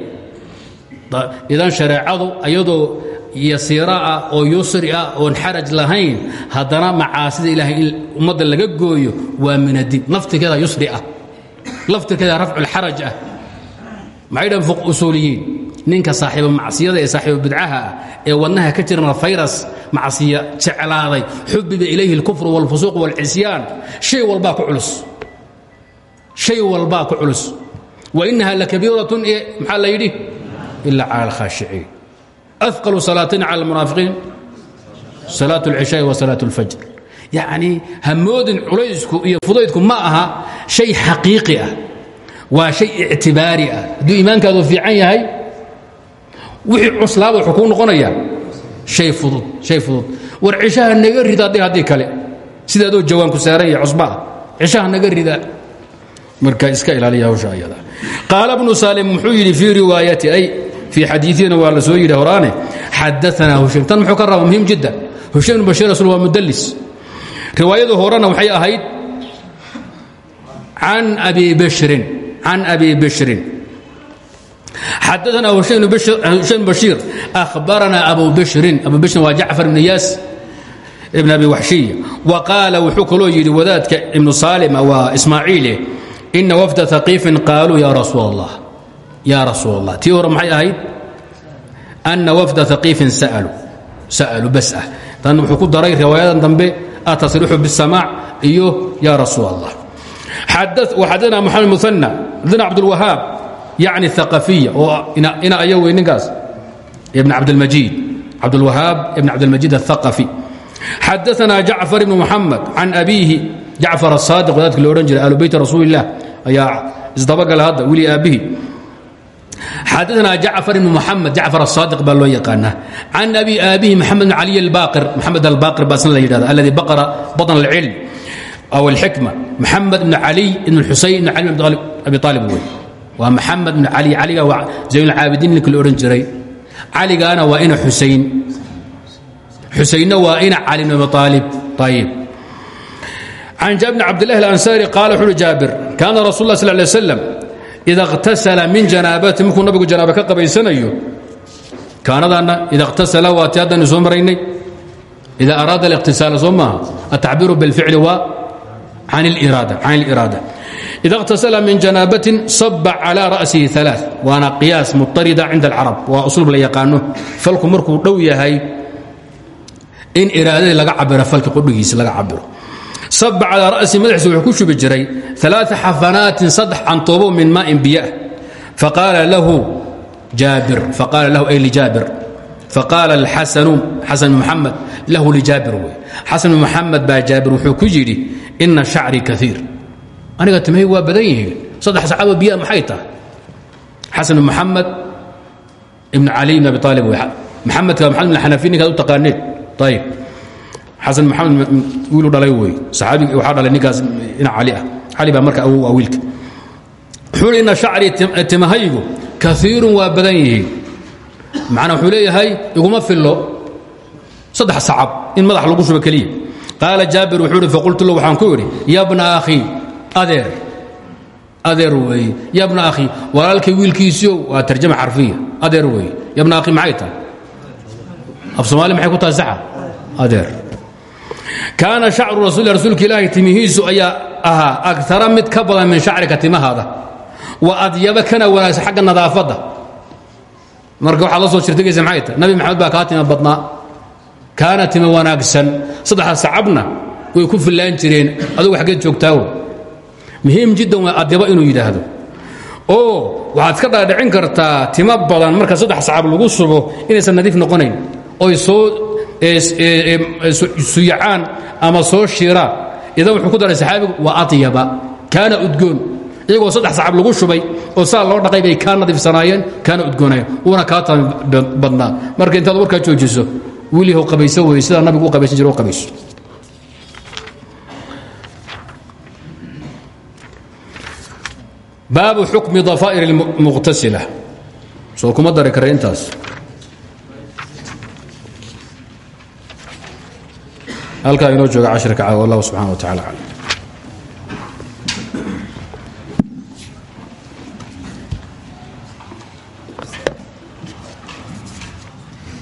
idan shareecadu iyadoo yasiira ah oo yusri ah xaraj lahayn haddana macaasida ilaahay in ummadda laga gooyo waa min addiin laftirkeeda yusri ah. Laftirkeeda rafculxaraj ah. Maxay dhan usuuliyiin ninka saaxiiba macsiyada ee saaxiiba bidcaha ah ee wadnaha ka jirana fayras macsiya jeclaaday xubiba ilayhi اlkufr wاlfusuuq wاlcisyaan shay walbaa ku culus shay walbaa ku culus wainaha lakabiiratun maxaa la yidhi ila cala alkhaashiciin aثqalu salaatayn cala almunaafiqiin salaaة اlcishaai wa salaaة اlfajr yacni hamoodin culaysku iyo fudaydku ma aha shay xaqiiqi ah waa shay ictibaari ah hadduu iimaankaadu fiican yahay wixii cuslaaba wuxuu kuu noqonayaa. Hay fudud shay fudud. War cishaha naga rida hadday haddii kale. Sida adoo jawaanku saaran yahay cusba ah cishaha naga rida. Marka iska ilaaliya hawsha ayada. Qaala bnu saalim muxuu yidhi fii riwaayati ay fii xadiiina waa la soo yidhi horaane xadaanaa hushaym tan muxuu ka raba muhiim jiddan hushaym bn bashir rasul waa mudallis. Riwaayadu horena waxay ahayd can abi bashrin can abi bashrin xadaana hushaym bashiir ahbarana abu bashrin abu bashrin waa jacfar ibn yaas ibn abi waxshiya wa qaala wuxuu kaloo yidhi wadaadka ibnu saalima waa ismaaciile ina wafda haqiifin qaaluu ya rasuul allah ya rasuul allah tii hore maxay ahayd ana wafda haqiifin sa'aluu sa'aluu bas ah tan wuxuu ku daray riwaayadan dambe atasriixu bisamaac iyo ya rasuul allah xadana moxamed muana xadana cabdulwahaab yacni aqafiya oo ina aya wey ninkaas. Ibn cabdilmajiid cabdulwahaab ibn cabdilmajiid athaqafi xadaana jacfar ibn muxamed can abiihi jacfar asaadiq wadaadki lo odhan jiray ahlu beyti rasuuli illah ayaa isdabagala hadda wili aabbihi xadaana jacfar ibn muxamed jacfar asaadiq baa loo yaqaanaa. Can abi aabihi maxamed bn caliy albaqir maxamed albaqir baa isna la yidhahda alladii baqara baطn alcilm aw alxikma maxamed ibn caliy ibn xusayn ibn cali abi aalib wey waa maxamed ibn cali caliga waa zaynulcaabidiin ninkii la odhan jiray caligaana waa ina xusayn xusaynna waa ina cali bn abi aalib ayib can jaabir bn cabdillahi alansaari qaala wuxu uhi jaabir kaana rasul lah sal lay slam ida اqtasala min janaabati markuu nabigu janaaba ka qabaysanayo kaanadaanna ida اqtasala waa ti haddaynu soo maraynay ida araada اliqtisaala soo maaha atacbiiru biاlficli waa can اliraada ida اqtasala min janaabatin saba calى ra'sihi ثalaaث waana qiyaas muطarida cinda اlcarab waa uslub la yaqaano falku markuu dhow yahay in iraadadii laga cabiro falki qudhigiisa laga cabiro saba calaa ra'si madaxiisa wuxuu ku shubi jiray aaaa xafanaatin saddex cantoobo min maain biyaah faqaala lahu jaabir faqaala lahu ay lijaabir faqaala alxasanu xasan bn muxamed lahu lijaabir wey xasan bn muxamed baa jaabir wuxuu ku yidhi ina shacrii kaiir aniga timhay waa badan yihiin. Saddex saxaabo biyaha maxay tahay? Xasan muxamed ibn cali bn abi aalib maxamedka maxamed bn xanafi ninkaad u taqaaneen ayib xasan maxamed wiilu dhalay wey saxaabig waxaa dhalay ninkaas ina cali ah. Cali baa marka awow ah wiilka. Wuxuu hi ina shacrii timahaygu kaiirun waa badan yihiin. Macnaa wuxuu leeyahay iguma fillo. Saddex sacab in madax lagu shubo keliya. Qaala jaabir wuxuu hi faqultu lahu waxaan ku idhi ya bna akhii adeer. Adeer weeye ya bna akhii walaalkay wiilkiisiio waa tarjama xarfiya adeer weeye ya bna akhii maxay tahay? Af soomaali maxay ku tahay saxa? Adeer. Kaana shacru rasul rasuulka ilaahi timihiisu ayaa ahaa agara mid ka badan min shacrika timahaada. Wa adyaba kana wanaagsan xagga nadaafadda. Marka waxaad la soo shirtigaysa maxay tahay? Nabi maxamed baa kaa tima badnaa. Kaana tima wanaagsan. Saddexda sacabna way ku fillaan jireen. Adugu xaggeed joogtaawo muhiim jiddan waa adyaba inuu yidhaahdo. Oo waxaad ka dhaadhicin kartaa timo badan marka saddex sacab lagu subo inaysan nadiif noqonayn. Oy soo suyacaan ama soo shiraan idan wuxuu ku daray saxaabigu waa adyaba kaana udgoon. Iyagoo saddex sacab lagu shubay oo saa loo dhaqay bay kaa nadiifsanaayeen kaana udgoonayeen. Wuuna kaa tami badnaa. Marka intaad warkaa joojiso wiilyahow qabayso weye sidaa nabigu u qabaysan jira u baabu xukmi dafaa'ir اlmuqtasila soo kuma dari kara intaas halkaa inoo jooga cashirka caaw wallahu subxana wa tacala aclam